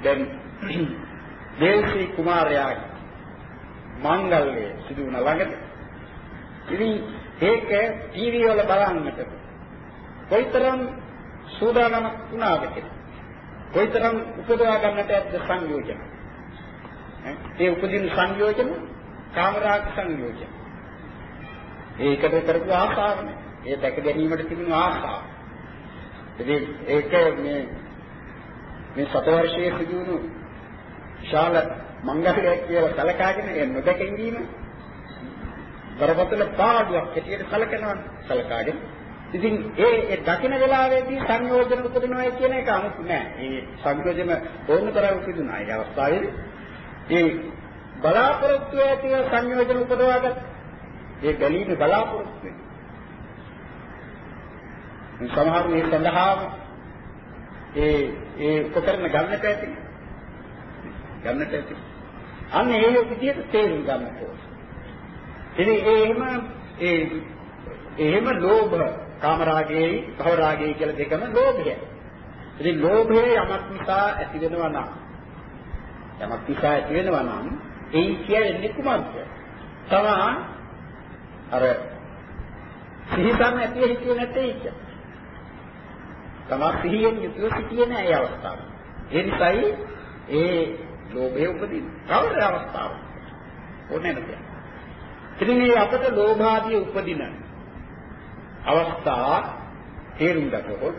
S1: දැන් දේවශ්‍රී කුමාරයාගේ මංගල්‍ය සිදු වුණ ළඟට ඉතින් ඒක ටීවී වල බලන්නට කොයිතරම් සූදානමක් වුණාද කියලා. කොයිතරම් උපදවා ගන්නට ඇද්ද සංයෝජන. ඒ උපදින සංයෝජන කාමරාග සංයෝජන. ඒකට කරපු ආසාවනේ. ඒ දැක ගැනීමට තිබුණු ආසාව. ඉතින් ඒක මේ මේ සතවර්ෂයේ සිදුවුණු ශාල මංගලයක් කියලා සැලකාගෙන ඒ නොදැක ඉඳීම බරපතල පාඩුවක් හැටියට සැලකනවා සැලකාගෙන ඉතින් ඒ ඒ දකින වෙලාවේදී සංයෝජන උපදිනවා කියන එක අමුතු නෑ. ඒ සංයෝජන ඕන තරම් උපදිනවා. ඒ අවස්ථාවේදී ඒ බලාපොරොත්තු ඇතිව සංයෝජන උපදවාගත් ඒ බැලීමේ බලාපොරොත්තු වෙනවා. සමහර මේ සඳහාම ඒ ඒ උපකරණ ගන්නට ඇති. ගන්නට ඇති. අන්න ඒ විදිහට තේරුම් ගන්න ඕනේ. ඉතින් ඒ එහෙම ඒ එහෙම ලෝභ කාමරාගයයි භවරාගයයි කියලා දෙකම ලෝභය. ඉතින් ලෝභය යමක් නිසා ඇති වෙනවා නම් යමක් නිසා ඇති වෙනවා නම් ඒ කියන්නේ කුමක්ද? තමා අර සිහිසම ඇති හිතුවේ නැtei ඉච්ච. තමා සිහියෙන් යුතුව සිටියේ නැහැ ඒ අවස්ථාව. ඒ නිසායි ඒ ලෝභය උපදින. කවර අවස්ථාව? ඕනේ නැද? ඉතින් මේ අපට ලෝභාදී උපදින අවස්ථා තේරුම් ගන්නකොට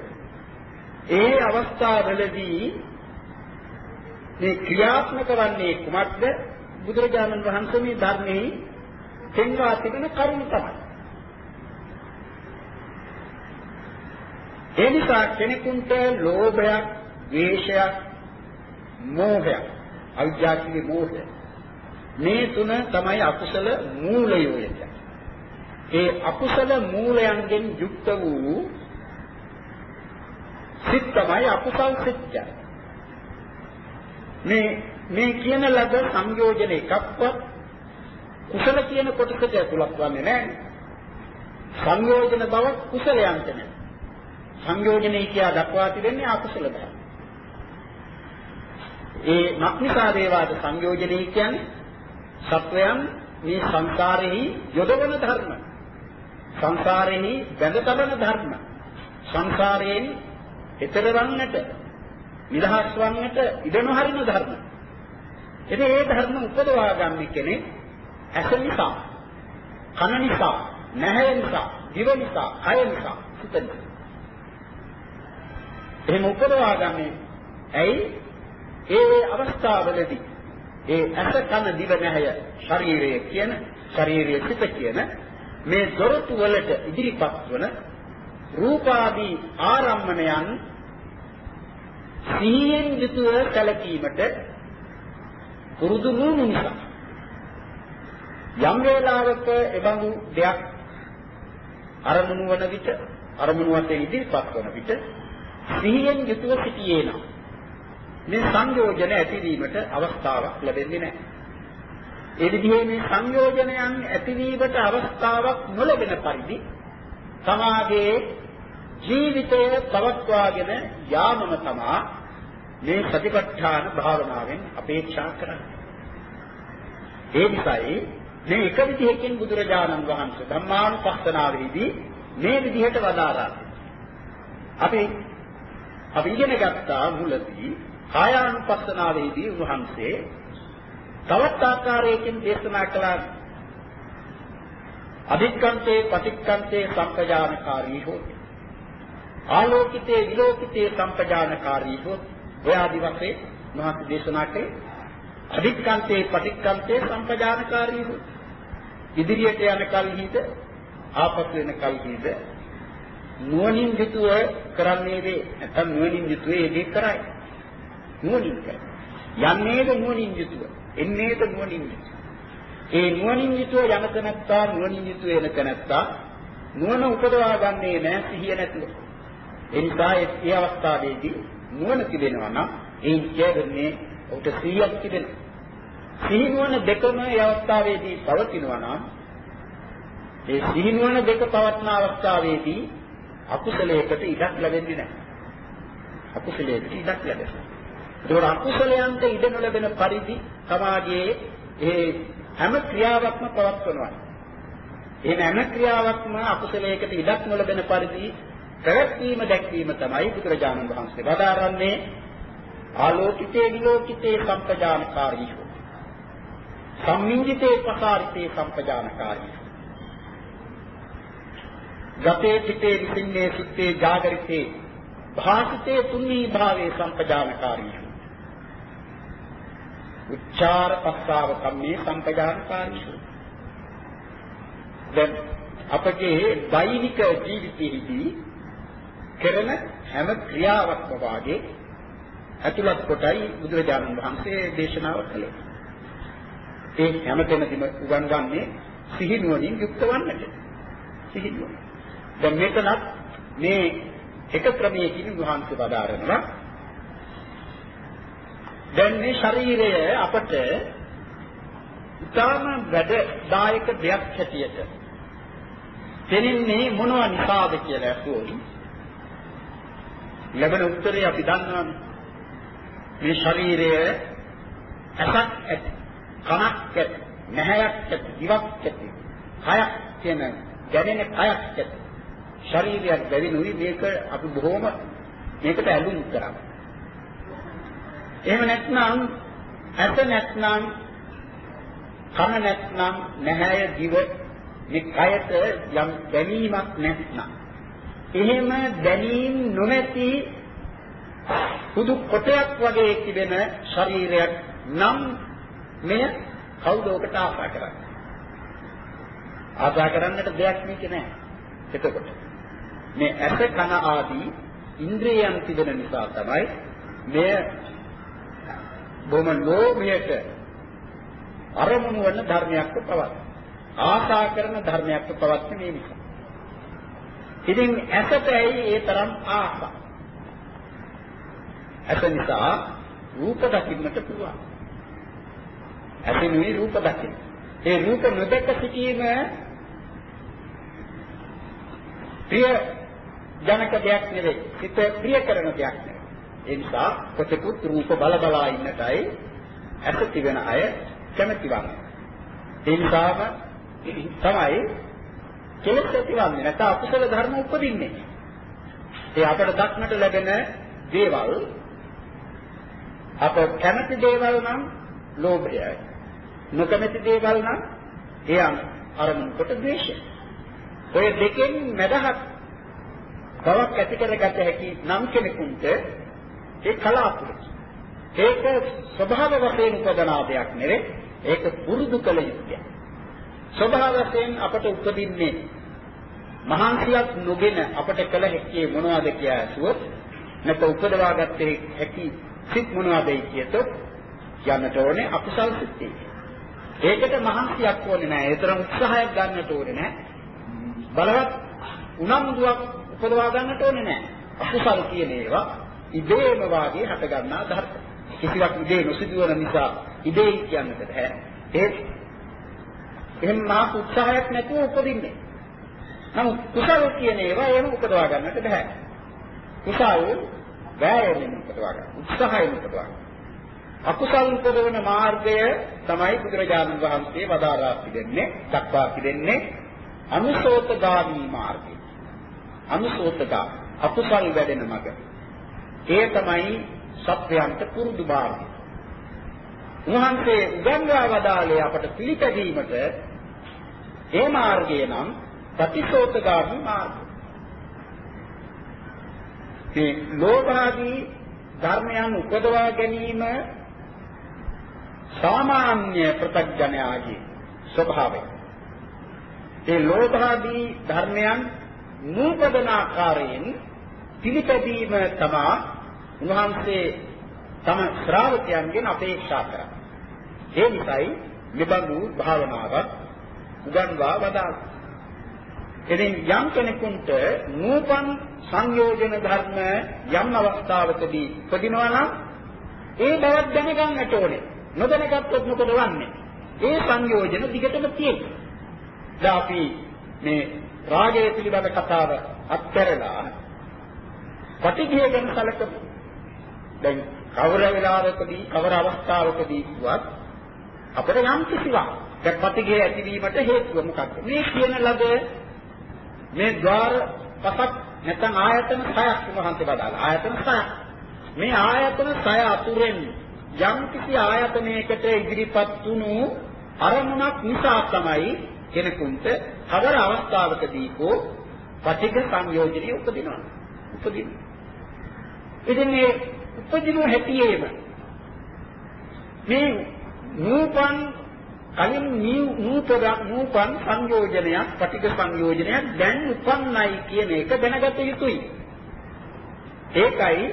S1: ඒ අවස්ථාවලදී මේ ක්‍රියාත්මක වන්නේ කුමක්ද බුදුරජාණන් වහන්සේ මේ ධර්මයේ පෙන්වා තිබෙන කරුණ තමයි. ඒ නිසා කෙනෙකුට ලෝභයක්, ද්වේෂයක්, මෝහයක්, අවිජ්ජාතිගේ මෝහය මේ තුන තමයි අකුසල මූලයෝ කියන්නේ. ඒ අකුසල මූලයන්ගෙන් යුක්ත වූ සිත් තමයි අකුසල් සිත්ය. මේ මේ කියන ලද සංයෝජන එකක්වත් කුසල කියන කොටසට ඇතුළත් වන්නේ නැහැ. සංයෝජන බව කුසලයන්ට නෙවෙයි. සංයෝජනේ කියා දක්වා තිබෙන්නේ අකුසල බව. ඒ මක්නිසා දේවාද සංයෝජනේ කියන්නේ සත්වයන් මේ සංසාරෙහි යොදවන ධර්ම. සංසාරෙහි බැඳ තබන ධර්ම. සංසාරයෙන් එතර වන්නට නිදහස් වන්නට ඉඩ නොහරින ධර්ම. ඉතින් ඒ ධර්ම උපදවා ගන්න කෙනෙක් ඇස නිසා, කන නිසා, නැහැ නිසා, දිව නිසා, කය නිසා, සිත නිසා. එහෙම උපදවා ගන්නේ ඇයි? ඒ අවස්ථාවලදී ඒ ඇස කන දිව නැහැය ශරීරය කියන ශරීරයේ සිත කියන මේ දොරටු වලට ඉදිරිපත් වන රූපාදී ආරම්මණයන් සිහියෙන් යුතුව සැලකීමට පුරුදු වුණු නිසා යම් වේලාවක එබඳු දෙයක් අරමුණු වන විට අරමුණු වශයෙන් ඉදිරිපත් වන විට සිහියෙන් යුතුව සිටියේ නම් මේ සංයෝජන ඇතිවීමට අවස්ථාවක් ලැබෙන්නේ නැහැ. ඒ විදිහේ මේ සංයෝජනයන් ඇතිවීමට අවස්ථාවක් නොලැබෙන පරිදි සමාගයේ ජීවිතය පවත්වාගෙන යාමම තමා මේ සතිපට්ඨාන භාවනාවෙන් අපේක්ෂා කරන්නේ. ඒ නිසායි මේ එක විදිහකින් බුදුරජාණන් වහන්සේ ධම්මානුපස්සනාවේදී මේ විදිහට වදාරා. අපි අපි ඉගෙන ගත්තා මුලදී කායානුපස්සනාවේදී උන්වහන්සේ තවත් ආකාරයකින් දේශනා කළා අධික්කන්තේ පටික්කන්තේ සම්පජානකාරී හොති. ආලෝකිතේ විලෝකිතේ සම්පජානකාරී හොති. ඔය ආදි වශයෙන් මහත් දේශනා කළේ. අධික්කන්තේ පටික්කන්තේ සම්පජානකාරී හොති. ඉදිරියට යන කල්හිද ආපසු වෙන කල්හිද නුවණින් යුතුව කරන්නේ වේ නැත්නම් නුවණින් යුතුව ඒ දේ කරයි. නුවණින් කරයි. යන්නේද නුවණින් යුතුව? එන්නේද නුවණින් යුතුව ඒ නුවණින් යුතුව යන තැනත්තා නුවණින් යුතුව එන තැනත්තා නුවණ උපදවා ගන්නේ නැහැ සිහිය නැතුව ඒ නිසා ඒ අවස්ථාවේදී නුවණ තිබෙනවා නම් ඒ කියන්නේ ඔහුට සිහියක් තිබෙනවා සිහි නුවණ දෙකම ඒ අවස්ථාවේදී පවතිනවා නම් ඒ සිහි නුවණ දෙක පවත්න අවස්ථාවේදී අකුසලයකට ඉඩක් ලැබෙන්නේ නැහැ. අකුසලයකට ඉඩක් ලැබෙනවා. ඒකෝර අකුසලයන්ට ඉඩ නොලැබෙන පරිදි සමාජයේ ඒ හැම ක්‍රියාවක්ම පවත්වනවා. එහෙම හැම ක්‍රියාවක්ම අකුසලයකට ඉඩක් නොලැබෙන පරිදි පැවැත්වීම දැක්වීම තමයි බුදුරජාණන් වහන්සේ වදාරන්නේ ආලෝකිතේ විලෝකිතේ සම්පජානකාරී සම්මිංජිතේ පසාරිතේ සම්පජානකාරී ගතේ පිටේ විසින්නේ සිත්තේ ජාගරිතේ භාසිතේ තුන්නී භාවේ සම්පජානකාරී උච්චාර පස්සාව කම්මේ සම්පජානකාරී දැන් අපගේ දෛනික ජීවිතයේදී කරන හැම ක්‍රියාවක්ම වාගේ ඇතුළත් කොටයි බුදුරජාණන් වහන්සේ දේශනාව කළේ. ඒ හැමතැනදීම උගන්වන්නේ සිහිනුවණින් යුක්ත වන්නට. සිහිනුවණ. දැන් මෙතනත් මේ එක ක්‍රමයකින් වහන්සේ වදාරනවා දැන් මේ ශරීරය අපට ඉතාම වැඩදායක දෙයක් හැටියට දෙනින්නේ මොනවා නිසාද කියලා අහුවොත් ලැබෙන උත්තරේ අපි දන්නවානේ මේ ශරීරය ඇසක් ඇති කනක් ඇති නැහැයක් ඇති දිවක් ඇති කයක් කියන දැනෙන කයක් ඇති ශරීරයක් බැවිනුයි මේක අපි බොහොම මේකට ඇලුම් කරා. එහෙම නැත්නම් ඇස නැත්නම් කන නැත්නම් නැහැය දිව මේ කයට යම් දැනීමක් නැත්නම්. එහෙම දැනීම් නොමැති සුදු කොටයක් වගේ තිබෙන ශරීරයක් නම් මෙය කවුද ඔකට ආශා කරන්නේ? ආශා කරන්නට දෙයක් මේක නැහැ එතකොට මේ ඇස කන ආදී ඉන්ද්‍රියයන් තිබෙන නිසා තමයි මෙය බොහොම ලෝභයට අරමුණු වන ධර්මයක් පවත්. ආශා කරන ධර්මයක් පවත් මේ නිසා ඉතින් ඇසට ඇයි ඒ තරම් ආශා. ඇස නිසා රූප දකින්නට පුළුවන්. ඇසිනුයි රූප දකින්න. ඒ රූප නොදක සිටීම ප්‍රිය ජනක දෙයක් නෙවෙයි. හිත ප්‍රිය කරන දෙයක් නෙවෙයි. ඒ නිසා කොතෙකුත් රූප බල බලා ඉන්නටයි ඇස තිබෙන අය කැමති වන්නේ. ඒ නිසාම තමයි කෙලෙස් ඇතිවන්නේ නැත්නම් අකුසල ධර්ම උපදින්නේ. ඒ අපට දක්නට ලැබෙන දේවල් අප කැමති දේවල් නම් ලෝභයයි. නොකමැති දේවල් නම් ඒ අරමුණු කොට ද්වේෂය. ඔය දෙකෙන් මැදහත් බවක් ඇති කරගත හැකි නම් කෙනෙකුට ඒ කලාතුරකි. ඒක ස්වභාව වශයෙන් උපදනා දෙයක් නෙවෙයි. ඒක පුරුදු කළ යුතුයි. ස්වභාව වශයෙන් අපට උපදින්නේ මහාන්සියක් නොගෙන අපට කළ හැකි මොනවද කියලා අසුවොත් නැත්නම් උපදවා ගත්තේ හැකි සිත් මොනවදයි කියතොත් යන්නට ඕනේ අකුසල් සිත්යි. ඒකට මහන්සියක් ඕනේ නැහැ. ඒ තරම් උත්සාහයක් ගන්නට ඕනේ නැහැ. බලවත් උනන්දුවක් උපදවා ගන්නට ඕනේ නැහැ. අකුසල් කියන ඒවා ඉබේම වාගේ හට ගන්නා ධර්ම. කිසිවක් ඉබේ නොසිදුවන නිසා ඉබේ කියන්නට බෑ. ඒ එහෙම මා උත්සාහයක් නැතුව උපදින්නේ. නමුත් කුසල කියන ඒවා එහෙම උපදවා ගන්නට බෑ. කුසල් වෑයමින් උපදවා ගන්න. උත්සාහයෙන් උපදවා ගන්න. අකුසල් උපදවන මාර්ගය තමයි බුදුරජාණන් වහන්සේ වදාරා පිළිදෙන්නේ, දක්වා පිළිදෙන්නේ අනුසෝතගාමී මාර්ගය. අනුසෝතගා අකුසල් වැඩෙන මඟ. ඒ තමයි සත්‍යයන්ට පුරුදු මාර්ගය. උන්වහන්සේ උගන්වා වදාළේ අපට පිළිපැදීමට ඒ මාර්ගය නම් ප්‍රතිසෝතගාමී මාර්ගය. මේ ලෝභාදී ධර්මයන් උපදවා ගැනීම සාමාන්‍ය ප්‍රත්‍යඥයාගේ ස්වභාවය. ඒ ලෝභාදී ධර්මයන් නූපදන ආකාරයෙන් පිළිපැදීම තමයි උන්වහන්සේ තම ශ්‍රාවකයන්ගෙන් අපේක්ෂා කරන්නේ. ඒ නිසායි මෙබඳු භාවනාවක් උගන්වා වදාළා. ඉතින් යම් කෙනෙකුට නූපන් සංයෝජන ධර්ම යම් අවස්ථාවකදී උපදිනවා නම් ඒ බවක් දැනගන්නට ඕනේ. නොදැනගත්තොත් මොකද වන්නේ? ඒ සංයෝජන දිගටම තියෙනවා. දැන් අපි මේ රාගය පිළිබඳ කතාව අත්හැරලා පටිඝය ගැන සැලකමු. දැන් කවර වෙලාවකදී කවර අවස්ථාවකදී වුවත් අපිට යම් කිසිවක් දැන් පටිඝය ඇතිවීමට හේතුව මොකක්ද? මේ කියන ලද මේ ద్వාර පසක් නැත්නම් ආයතන 6ක් වහන්සේ බදාලා ආයතන 6ක්. මේ ආයතන 6 අතුරෙන් යම් කිසි ආයතනයකට ඉදිරිපත් වුණු අරමුණක් නිසා තමයි කෙනෙකුට කවර අවස්ථාවකදී හෝ පටිඝ සංයෝජනය උපදිනවා. උපදිනවා. ඉතින් මේ උපදින හැටියේම මේ නූපන් කලින් නූපද නූපන් සංයෝජනයක් පටිඝ සංයෝජනයක් දැන් උපන්නයි කියන එක දැනගත යුතුයි. ඒකයි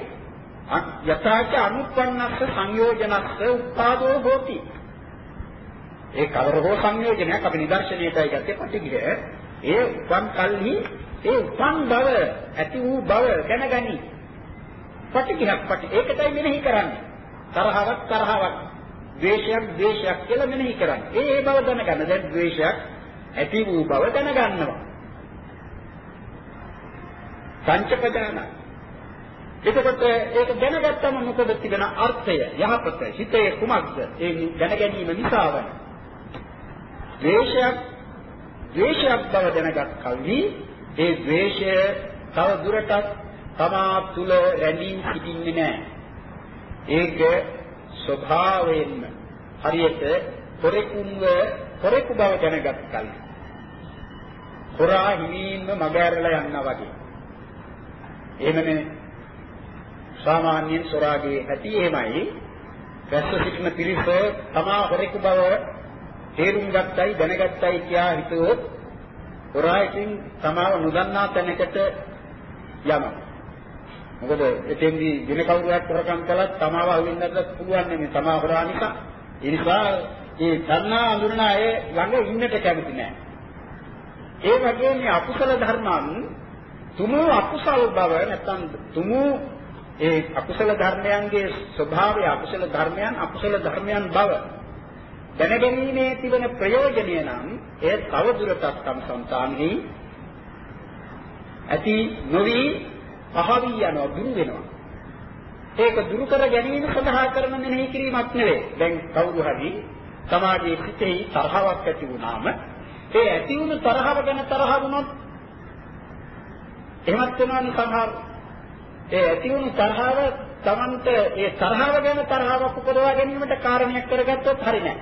S1: යථාච අනුප්පන්නස්ස සංයෝජනස්ස උපාදෝ හෝති. ඒ කවර හෝ සංයෝජනයක් අපි නිදර්ශනයටයි ගත්තේ පටිඝය. ඒ උපන් කල්හි ඒ උපන් බව ඇති වූ බව දැනගනි. පටිඝයක් පටි ඒකටයි මෙනෙහි කරන්නේ. තරහවක් තරහවක්, ද්වේෂයක් ද්වේෂයක් කියලා මෙනෙහි කරන්නේ. ඒ ඒ බව දැනගන්න. දැන් ද්වේෂයක් ඇති වූ බව දැනගන්නවා. පංචපදාන. එතකොට ඒක දැනගත්තම මොකද තිබෙන අර්ථය? යහපත හිතේ කුමක්ද? ඒ දැන ගැනීම නිසා වන. ද්වේෂයක් ද්වේෂයක් බව දැනගත් කල්හි ඒ ද්වේෂය තව දුරටත් තමා තුල රැඳී සිටින්නේ නැහැ. ඒක ස්වභාවයෙන්ම හරියට පොරෙකුන්ව පොරෙකු බව දැනගත් කල්හි හොරා හිමින්ම මග ඇරලා යනවා වගේ. එහෙමනේ සාමාන්‍යයෙන් සොරාගේ ඇති එහෙමයි. වැස්ස සිටින පිරිස තමා හොරෙකු බව තේරුම් ගත්තයි දැනගත්තයි කියා හිතුවොත් හොරා ඉතින් තමාව නොදන්නා තැනකට යනවා. මොකද එතෙන්දී දින කවුරුයක් හොරකම් කළත් තමාව අවින්නට පුළුවන් නෙමෙයි තමා හොරා නිසා. ඒ නිසා ඒ දන්නා අඳුරන අය ළඟ ඉන්නට කැමති නෑ. ඒ වගේම මේ අකුසල ධර්මයන් තුමු අකුසල බව නැත්නම් තුමු ඒ අකුසල ධර්මයන්ගේ ස්වභාවය අකුසල ධර්මයන් අකුසල ධර්මයන් බව දැනගැනීමේ තිබෙන ප්‍රයෝජනය නම් ඒ තවදුරටත් තම సంతානෙහි ඇති නොවි පහවි යනවා දුරු වෙනවා. ඒක දුරු කර ගැනීම සඳහා කරන මෙනෙහි කිරීමක් නෙවෙයි. දැන් කවුරු හරි සමාජයේ සිටෙහි තරහවක් ඇති වුණාම ඒ ඇති වුණු තරහව ගැන තරහ වුණොත් එහෙමත් වෙනවනේ සමහර ඒ ඇති වුණු තරහව Tamanta ඒ තරහව ගැන තරහවක් උපදවා ගැනීමට කාරණයක් කරගත්තොත් හරි නෑ.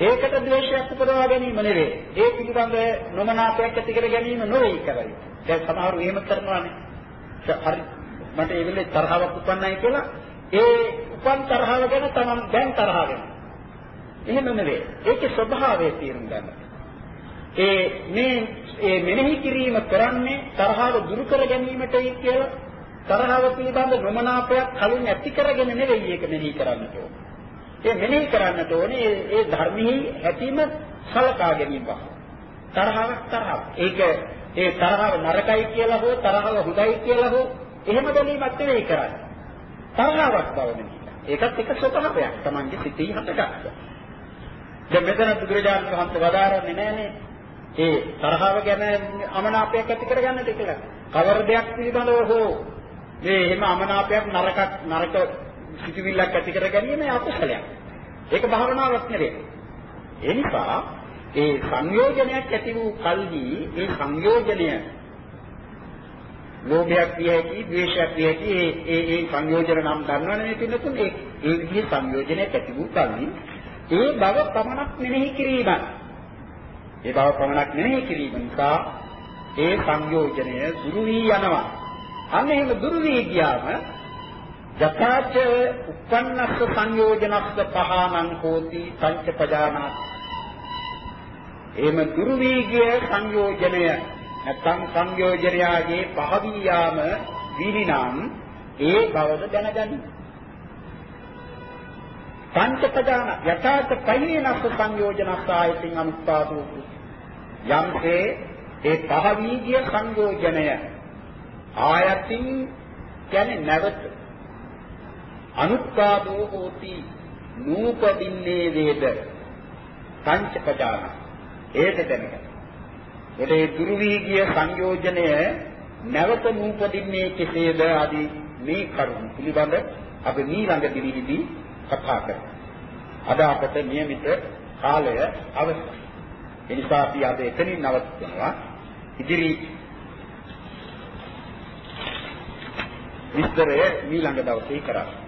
S1: ඒකට ද්වේෂයක් උපදවා ගැනීම නෙවෙයි. ඒ පිළිබඳ නොමනාපයක් ඇති කර ගැනීම නෙවෙයි කරන්නේ. දැන් සමහරව එහෙම කරනවානේ. හරි මට ඒ වෙලේ තරහවක් උපන්නයි කියලා ඒ උපන් තරහව ගැන තමන් දැන් තරහ වෙනවා. එහෙම නෙවෙයි. ඒකේ ස්වභාවය තේරුම් ගන්න. ඒ මේ ඒ මෙනෙහි කිරීම කරන්නේ තරහව දුරු කර ගැනීමටයි කියලා තරහව පිළිබඳ නොමනාපයක් කලින් ඇති කරගෙන නෙවෙයි ඒක මෙනෙහි කරන්නට ඕනේ. ඒ මෙනෙහි කරන්නට ඕනේ ඒ ධර්මෙහි ඇතිම සලකා ගැනීම බව. තරහවක් තරහක්. ඒක ඒ තරහව නරකයි කියලා හෝ තරහව හොඳයි කියලා හෝ එහෙම බැලීමක් නෙවෙයි කරන්නේ. තරහවක් බව නෙවෙයි. ඒකත් එක ස්වභාවයක්. Tamange සිතේ හටගත්තා. දැන් මෙතන බුදුරජාණන් වහන්සේ වදාරන්නේ නැහනේ ඒ තරහව ගැන අමනාපයක් ඇති කරගන්නට කියලා. කවර දෙයක් පිළිබඳව හෝ මේ එහෙම අමනාපයක් නරකක් නරක සිතිවිල්ලක් ඇති කර ගැනීම අකුසලයක්. ඒක භාවනාවක් නෙවෙයි. ඒ නිසා ඒ සංයෝජනයක් ඇති වූ කල්හි ඒ සංයෝජනය ලෝභයක් විය හැකි, ද්වේෂයක් විය හැකි ඒ ඒ ඒ සංයෝජන නම් ගන්නවනේ මේ පින්නතුන් ඒ ඒ විදිහේ සංයෝජනයක් ඇති වූ කල්හි ඒ බව පමණක් මෙනෙහි කිරීමයි. ඒ බව පමණක් මෙනෙහි කිරීම නිසා ඒ සංයෝජනය දුරු වී යනවා. අන්න එහෙම දුරු වී ගියාම යථාච උපන්නස්ස සංයෝජනස්ස පහනං හෝති පංච පජානාති එහෙම දුරු වී ගිය සංයෝජනය නැත්නම් සංයෝජනයාගේ පහවී යාම විනිනම් ඒ බවද දැනගනි. පංචපදාන යථාර්ථ පහිනස්ස සංයෝජනස්ස ආයතින් අනුත්පාදෝ යම්සේ ඒ පහවී ගිය සංයෝජනය ආයතින් කියන්නේ නැවත අනුත්පාදෝ හෝති නූපදින්නේ වේද පංචපදාන ඒක දැනගන්න. ඒකේ දුරු වී ගිය සංයෝජනය නැවත නූපදින්නේ කෙසේද ආදී මේ කරුණු පිළිබඳ අපි ඊළඟ දිනෙහිදී කතා කරමු. අද අපට નિયમિત කාලය අවශ්‍යයි. ඒ නිසා අපි අද එතනින් නවත්වනවා. ඉදිරි විස්තරය ඊළඟ දවසේ කරා.